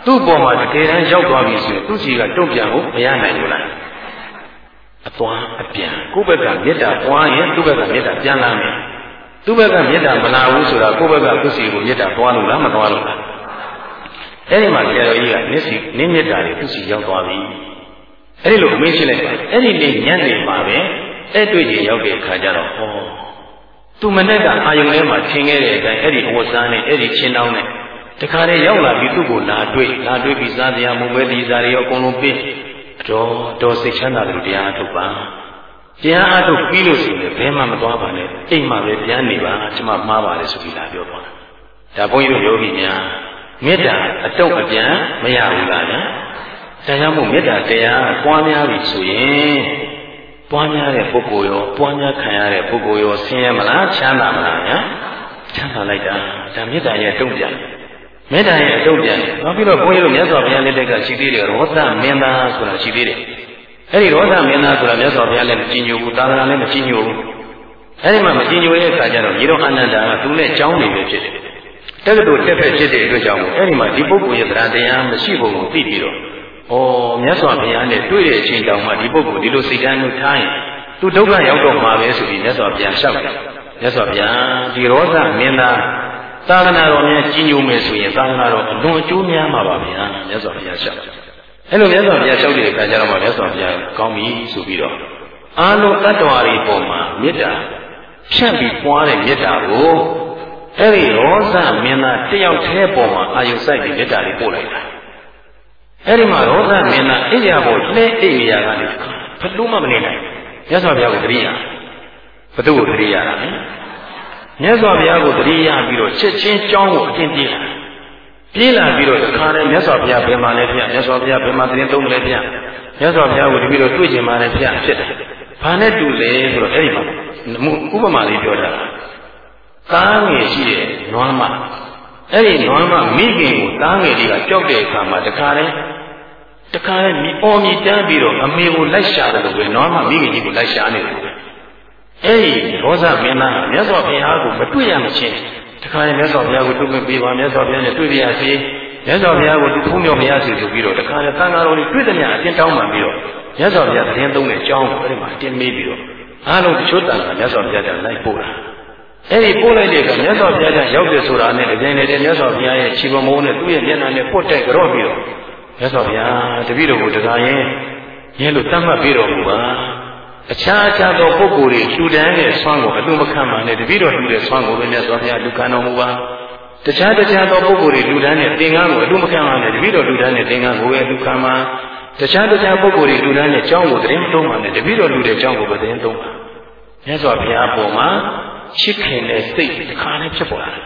သူ့ပေါ်မှာတကယ်တမ်းရောက်သွားပြီဆိုရင်သူ့စီကတုံ့ပြန်ဖို့မရနိုင်ဘူးလားအသွားအပြန်ကိုယ့်ဘက်ကမေတ္တာပွားရင်သူ့ဘက်ကမေတ္တာပြန်လာမယ်သူ့ဘက်ကမေတ္တာမလာဘူးဆိုတာကိုယ့်ဘက်ကသူ့စီကိုမေတ္တာပွားလို့လားမပွားလို့လားအဲ့ဒီမှာဆရာတော်ကြီးကနစ်စီနင်းမေတ္တာတွေသူ့စီရောက်သွားပြီအဲ့ဒီလိုအမင်းရှိလိုက်ပါအဲ့ဒီနေ့ညနေမှာပဲအဲ့တွေ့ကြီးရောက်တဲ့အခါကျတော့ဟောသူမနဲ့ကအာယုံထဲမှာထင်ခဲ့တဲ့အတိုင်းအဲ့ဒီအဝတ်စားနဲ့အဲ့ဒီချင်းတောင်းနဲ့ တခါလေရောက်လာပြီးသူ့ကိုလာတွေ့လာတွေ့ပြီးစားတရားမုံပဲဒီစားတွေရောအကုန်လုံးပြီးတော့တော်စိတ်ချမ်းသာတယ်တရားအထုတ်ပါတရားအထုတ်ပြီးလို့ရှိရင်ဘယ်မှမသွားပါနဲ့အိမ်မှာပဲပြန်နေပါကျွန်မမှားပါတယ်ဆိုပြီးလာပြောသွားတာဒါဘုန်းကြီးတို့ယောဂီများမေတ္တာအတုံးအပြန်မရဘူးလားညာဒါကြောင့်မို့မေတ္တာတရားပွားများပြီဆိုရင်ပွားများတဲ့ပုဂ္ဂိုလ်ရောပွားများခံရတဲ့ပုဂ္ဂိုလ်ရောဆင်းရဲမလားချမ်းသာမလားညာချမ်းသာလိုက်တာဒါမေတ္တာရဲ့တုံ့ပြန် မေတ္တာရဲ့အတုံ့ပြန်နောက်ပြီးတော့ဘုန်းကြီးတို့မြတ်စွာဘုရားလက်ထက်ကရှိသေးတယ်ရောသမင်းသားဆိုတာရှိသေးတယ်အဲ့ဒီရောသမင်းသားဆိုတာမြတ်စွာဘုရားလည်းမကြည်ညိုဘူးသာသနာလည်းမကြည်ညိုဘူးအဲ့ဒီမှာမကြည်ညိုရဲ့အခါကျတော့ညီတော်အနန္ဒာကသူနဲ့ကြောင်းနေပဲဖြစ်တယ်တက္ကသိုလ်တက်ဖက်ဖြစ်တဲ့အတွက်ကြောင့်အဲ့ဒီမှာဒီပုဂ္ဂိုလ်ရဲ့သရတရားမရှိဖို့ကိုသိပြီးတော့ဩမြတ်စွာဘုရားနဲ့တွေ့တဲ့အချိန်တောင်မှဒီပုဂ္ဂိုလ်ဒီလိုစိတ်ဓာတ်မျိုးထားရင်သူဒုက္ခရောက်တော့မှာပဲဆိုပြီးမြတ်စွာဘုရားလျှောက်တယ်မြတ်စွာဘုရားဒီရောသမင်းသား သာသနာတော်များကြီးညိုမယ်ဆိုရင်သာသနာတော်အလွန်အကျိုးများမှာပါဗျာမြတ်စွာဘုရားလျှောက်အဲ့လိုမြတ်စွာဘုရားလျှောက်တဲ့အခါကျတော့မှမြတ်စွာဘုရားကောင်းပြီဆိုပြီးတော့အာလုံးတ attva တွေပေါ်မှာမေတ္တာဖြန့်ပြီးပွားတဲ့မေတ္တာကိုအဲ့ဒီရောသမင်းသားတယောက်တည်းပေါ်မှာအာယုစိုက်ပြီးမေတ္တာလေးပို့လိုက်တာအဲ့ဒီမှာရောသမင်းသားအိယာပေါ်လှဲအိယာကနေဘယ်လို့မှမနေနိုင်မြတ်စွာဘုရားကိုတရိယာဘသူ့ကိုတရိယာတာလဲ မြတ်စွာဘုရားကိုတရိယာပြီးတော့ချက်ချင်းကြောင်းကိုအတင်းပြေးလာပြေးလာပြီးတော့တခါတည်းမြတ်စွာဘုရားဘယ်မှာလဲဖျက်မြတ်စွာဘုရားဘယ်မှာတင်းသုံးလဲဖျက်မြတ်စွာဘုရားကိုတပည့်တော်တွေ့ကျင်ပါလဲဖျက်ဖြစ်တယ်ဘာနဲ့တူလဲဆိုတော့အဲ့ဒီမှာဥပမာလေးပြောတာသားငယ်ရှိတဲ့နွားမအဲ့ဒီနွားမမိခင်ကိုသားငယ်လေးကကြောက်တဲ့အခါမှာတခါတည်းတခါတည်းမိအော်မြည်တန်းပြီးတော့အမေကိုလိုက်ရှာတယ်လို့ပဲနွားမမိခင်ကြီးကိုလိုက်ရှာနေတယ် အဲ့ဒီရောဇမင်းသားမြတ်စွာဘုရားကိုမတွေ့ရမချင်းတခါရင်မြတ်စွာဘုရားကိုတွေ့ခွင့်ပေးပါမြတ်စွာဘုရားနဲ့တွေ့ပြရစေမြတ်စွာဘုရားကိုသူဖုံးမြော်မရစေဆိုပြီးတော့တခါရင်သံဃာတော်တွေတွေ့တဲ့မြတ်အတင်းတောင်းပန်ပြီးတော့မြတ်စွာဘုရားသတင်းသုံးတဲ့အကြောင်းကိုအဲ့ဒီမှာအတင်းမေးပြီးတော့အားလုံးတချို့တန်ခါမြတ်စွာဘုရားကလိုက်ပို့တာအဲ့ဒီပို့လိုက်တဲ့အခါမြတ်စွာဘုရားကရောက်တယ်ဆိုတာနဲ့အရင်နဲ့မြတ်စွာဘုရားရဲ့ခြေပမိုးနဲ့သူ့ရဲ့မျက်နှာနဲ့ပုတ်တိုက်ကြော့ပြီးတော့မြတ်စွာဘုရားတပည့်တော်ကိုတခါရင်ရင်းလို့တတ်မှတ်ပြီးတော်မူပါ အခြားအခြားသောပုဂ္ဂိုလ်တွေလှူဒန်းတဲ့ဆွမ်းကိုအလူမခံပါနဲ့တပည့်တော်လှူတဲ့ဆွမ်းကိုပဲမြတ်စွာဘုရားလူခံတော်မူပါတခြားတခြားသောပုဂ္ဂိုလ်တွေလှူဒန်းတဲ့သင်္ကန်းကိုအလူမခံပါနဲ့တပည့်တော်လှူဒန်းတဲ့သင်္ကန်းကိုပဲလူခံပါတခြားတခြားပုဂ္ဂိုလ်တွေလှူဒန်းတဲ့ကြောင်းကိုသတင်းသုံးပါနဲ့တပည့်တော်လှူတဲ့ကြောင်းကိုပဲသတင်းသုံးပါမြတ်စွာဘုရားပေါ်မှာချစ်ခင်တဲ့စိတ်တစ်ခါနဲ့ဖြစ်ပေါ်လာတယ်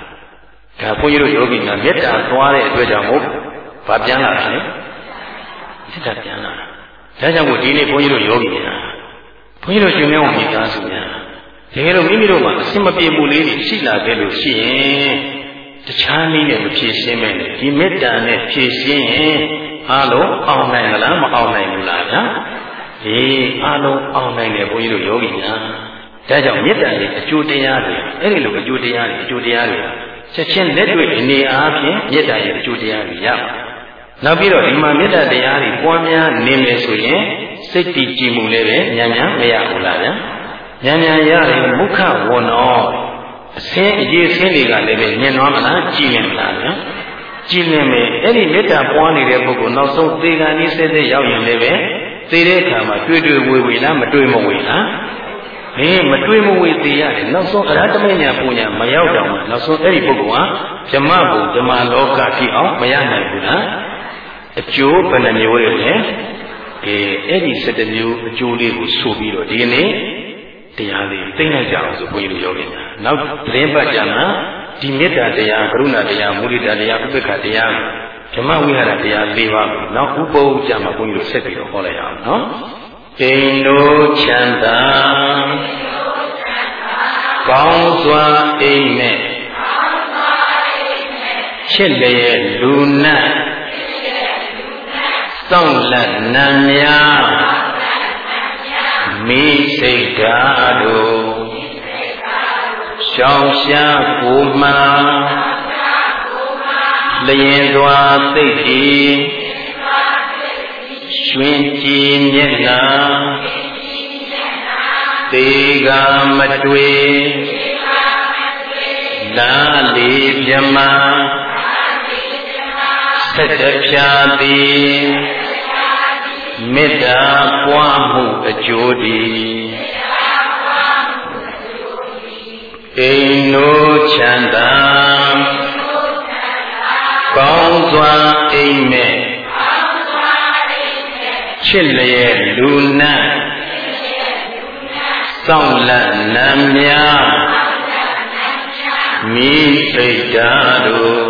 ဒါဘုန်းကြီးတို့ယောဂီများမေတ္တာသွားတဲ့အတွက်ကြောင့်မို့ဗာပြန်လာတာလေမေတ္တာပြန်လာတာဒါကြောင့်မို့ဒီနေ့ဘုန်းကြီးတို့ယောဂီများ ဘုန်းကြီးတို့ရှင်မင်းဝန်မိသားစုများတကယ်လို့မိမိတို့မှာအစင်မပြေမှုလေးတွေရှိလာခဲ့လို့ရှိရင်တခြားနည်းနဲ့မဖြည့်ရှင်းမဲ့ဒီမေတ္တာနဲ့ဖြည့်ရှင်းရင်အားလုံးအောင်နိုင်မလားမအောင်နိုင်ဘူးလားဗျာအေးအားလုံးအောင်နိုင်တယ်ဘုန်းကြီးတို့ယောဂီများဒါကြောင့်မေတ္တာရဲ့အကျိုးတရားတွေအဲ့ဒီလိုအကျိုးတရားတွေအကျိုးတရားတွေချက်ချင်းလက်တွေ့အနေအားဖြင့်မေတ္တာရဲ့အကျိုးတရားတွေရပါ နောက်ပြီးတော့ဒီမှာမေတ္တာတရားတွေပွားများနေမယ်ဆိုရင်စိတ်တည်ကြည်မှုလည်းပဲဉာဏ်ဉာဏ်မရဘူးလားဗျာဉာဏ်ဉာဏ်ရရင်မုခဝဏ္ဏောအစင်းအရေးစင်းတွေကလည်းပဲညင်သွားမလားကြည်လင်မလားဗျာကြည်လင်မယ်အဲ့ဒီမေတ္တာပွားနေတဲ့ပုဂ္ဂိုလ်နောက်ဆုံးသေကံဤစစ်စစ်ရောက်ရင်လည်းပဲသေတဲ့အခါမှာတွေ့တွေ့ဝေဝေလားမတွေ့မဝေလားဟင်းမတွေ့မဝေသေးရတယ်နောက်ဆုံးအရဟတမညာပူညာမရောက်တော့မှနောက်ဆုံးအဲ့ဒီပုဂ္ဂိုလ်ဟာဓမ္မဘုံဓမ္မလောကတိအောင်မရနိုင်ဘူးလား အကျိုးဘယ်နှမျိုးလဲလဲအဲအဲ့ဒီ17မျိုးအကျိုးလေးကိုဆိုပြီးတော့ဒီကနေ့တရားလေးသိလိုက်ကြအောင်ဆိုဘုန်းကြီးတို့ယောဂီများနောက်သတင်းပတ်ကြမှာဒီမေတ္တာတရားကရုဏာတရားမုဒိတာတရားဥပ္ပခတရားဓမ္မဝိဟာရတရား၄ပါးကိုနောက်ဥပ္ပုကြမှာဘုန်းကြီးတို့ဆက်ပြီးတော့ဟောလိုက်အောင်နော်ကိန္နိုချမ်းသာကောင်းစွာအိမ်နဲ့ချစ်လျက်လူနတ် စောင့်လက်နံများမိစိတ်ဓာတို့ရှောင်းရှားကိုမှလျင်စွာသိတ်ဤရွှင်ကြည်မျက်နှာသေကမတွေ့လာလေမြမဆက်တဖြာသည် မေတ္တာပွားမှုအကျိုးတည်အိမ်နိုးချမ်းသာကောင်းစွာအိမ်မဲ့ချစ်လျက်လူနတ်စောင့်လက်နံများမိစိတ်ဓာတို့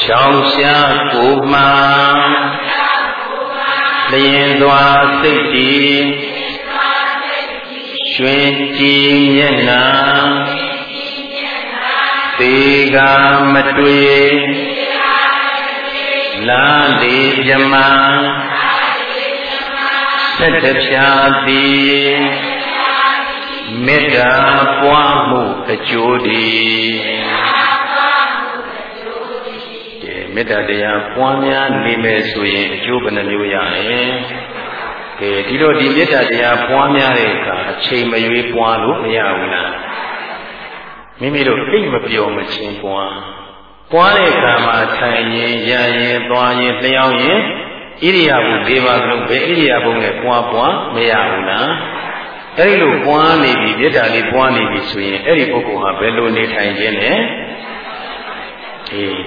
ရှောင်းရှားကိုမှ လျင်စွာစိတ်တည်ရွှင်ကြည်မျက်နှာသေကမတွေ့လာလေပြမဆက်တဖြာသည်မေတ္တာပွားမှုအကျိုးတည် မေတ္တာတရားပွားများနေမယ်ဆိုရင်အကျိုးဘယ်နှမျိုးရလဲကဲဒီတော့ဒီမေတ္တာတရားပွားများတဲ့အခါအချိန်မရွေးပွားလို့မရဘူးလားမိမိတို့အိတ်မပြောမချင်းပွားပွားတဲ့အခါမှာထိုင်ရင်ရရင်သွားရင်လျှောင်းရင်ဣရိယာပု၄ပါးလုံးပဲဣရိယာပုနဲ့ပွားပွားမရဘူးလားအဲ့ဒီလိုပွားနေပြီမေတ္တာလေးပွားနေပြီဆိုရင်အဲ့ဒီပုဂ္ဂိုလ်ဟာဘယ်လိုနေထိုင်ခြင်းလဲအေး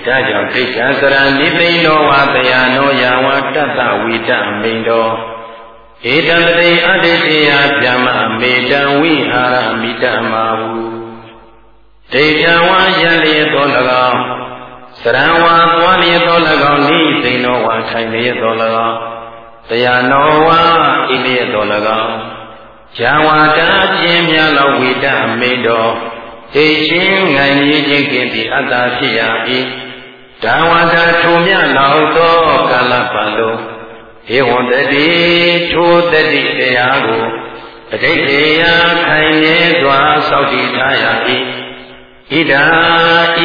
ဒါကြောင့်ဒိဋ္ဌံစရဏိသိနောဝတရားနောယဝတတ္တဝိတမိန်တော်ဧတံတိအတ္တိယဗျမမေတံဝိဟာရမိတမဟုဒိဋ္ဌံဝါယလျက်သော၎င်းစရံဝါသွားလျက်သော၎င်းနိသိနောဝါထိုင်လျက်သော၎င်းတရားနောဝါဣလျက်သော၎င်းဇာဝတာကျင်းများသောဝိတမိန်တော် သိချင်းငိုင်ကြီးခြင်းကင်းပြီးအတ္တဖြစ်ရ၏ဒါဝတာထုံမြလောက်သောကာလပတ်လုံးဧဝံတတိထိုတတိတရားကိုအဋိဋ္ဌေယခိုင်နေစွာစောင့်တည်ထားရ၏ဣဒာ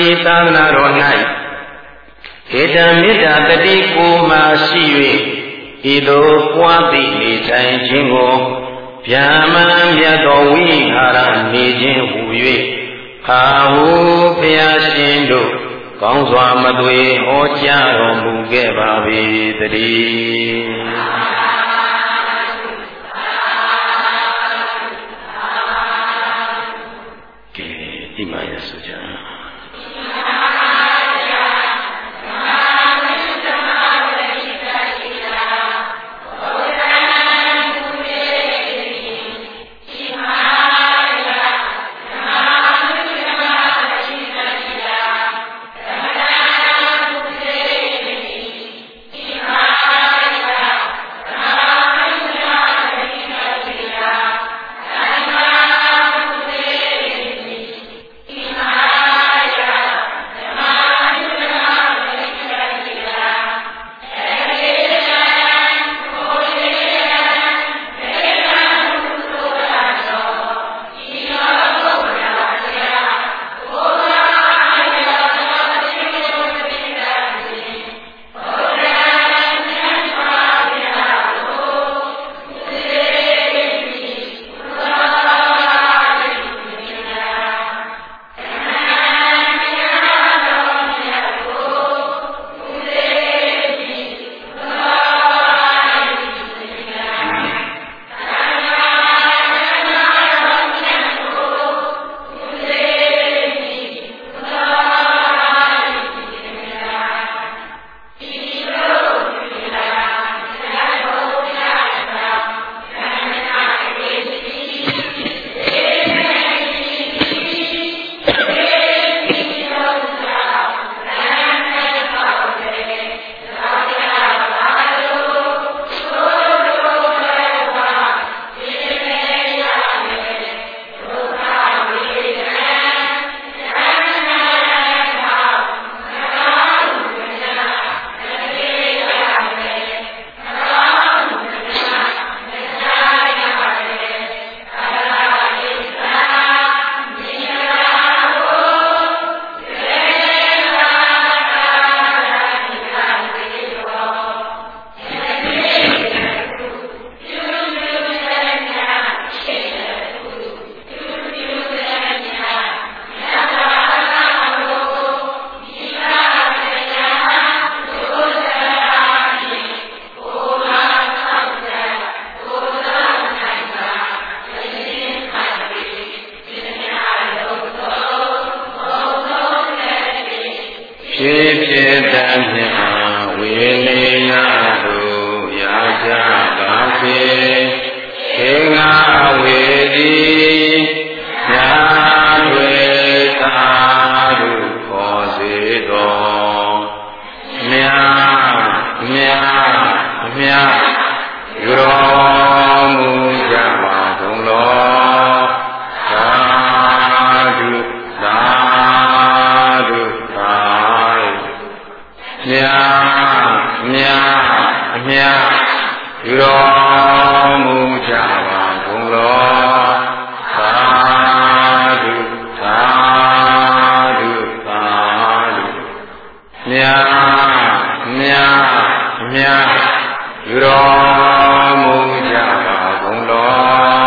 ဤသာသနာတော်၌ဧတံမေတ္တာတတိကိုမှရှိ၍ဤသို့ပွားသည့်နေထိုင်ခြင်းကိုဗျာမံမြတ်တော်ဝိဟာရနေခြင်းဟူ၍ အာဟုဘုရားရှင်တို့ကောင်းစွာမသွေဟောကြားတော်မူခဲ့ပါ၏တည်း ရောမူကြပါကုန်လော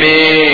මේ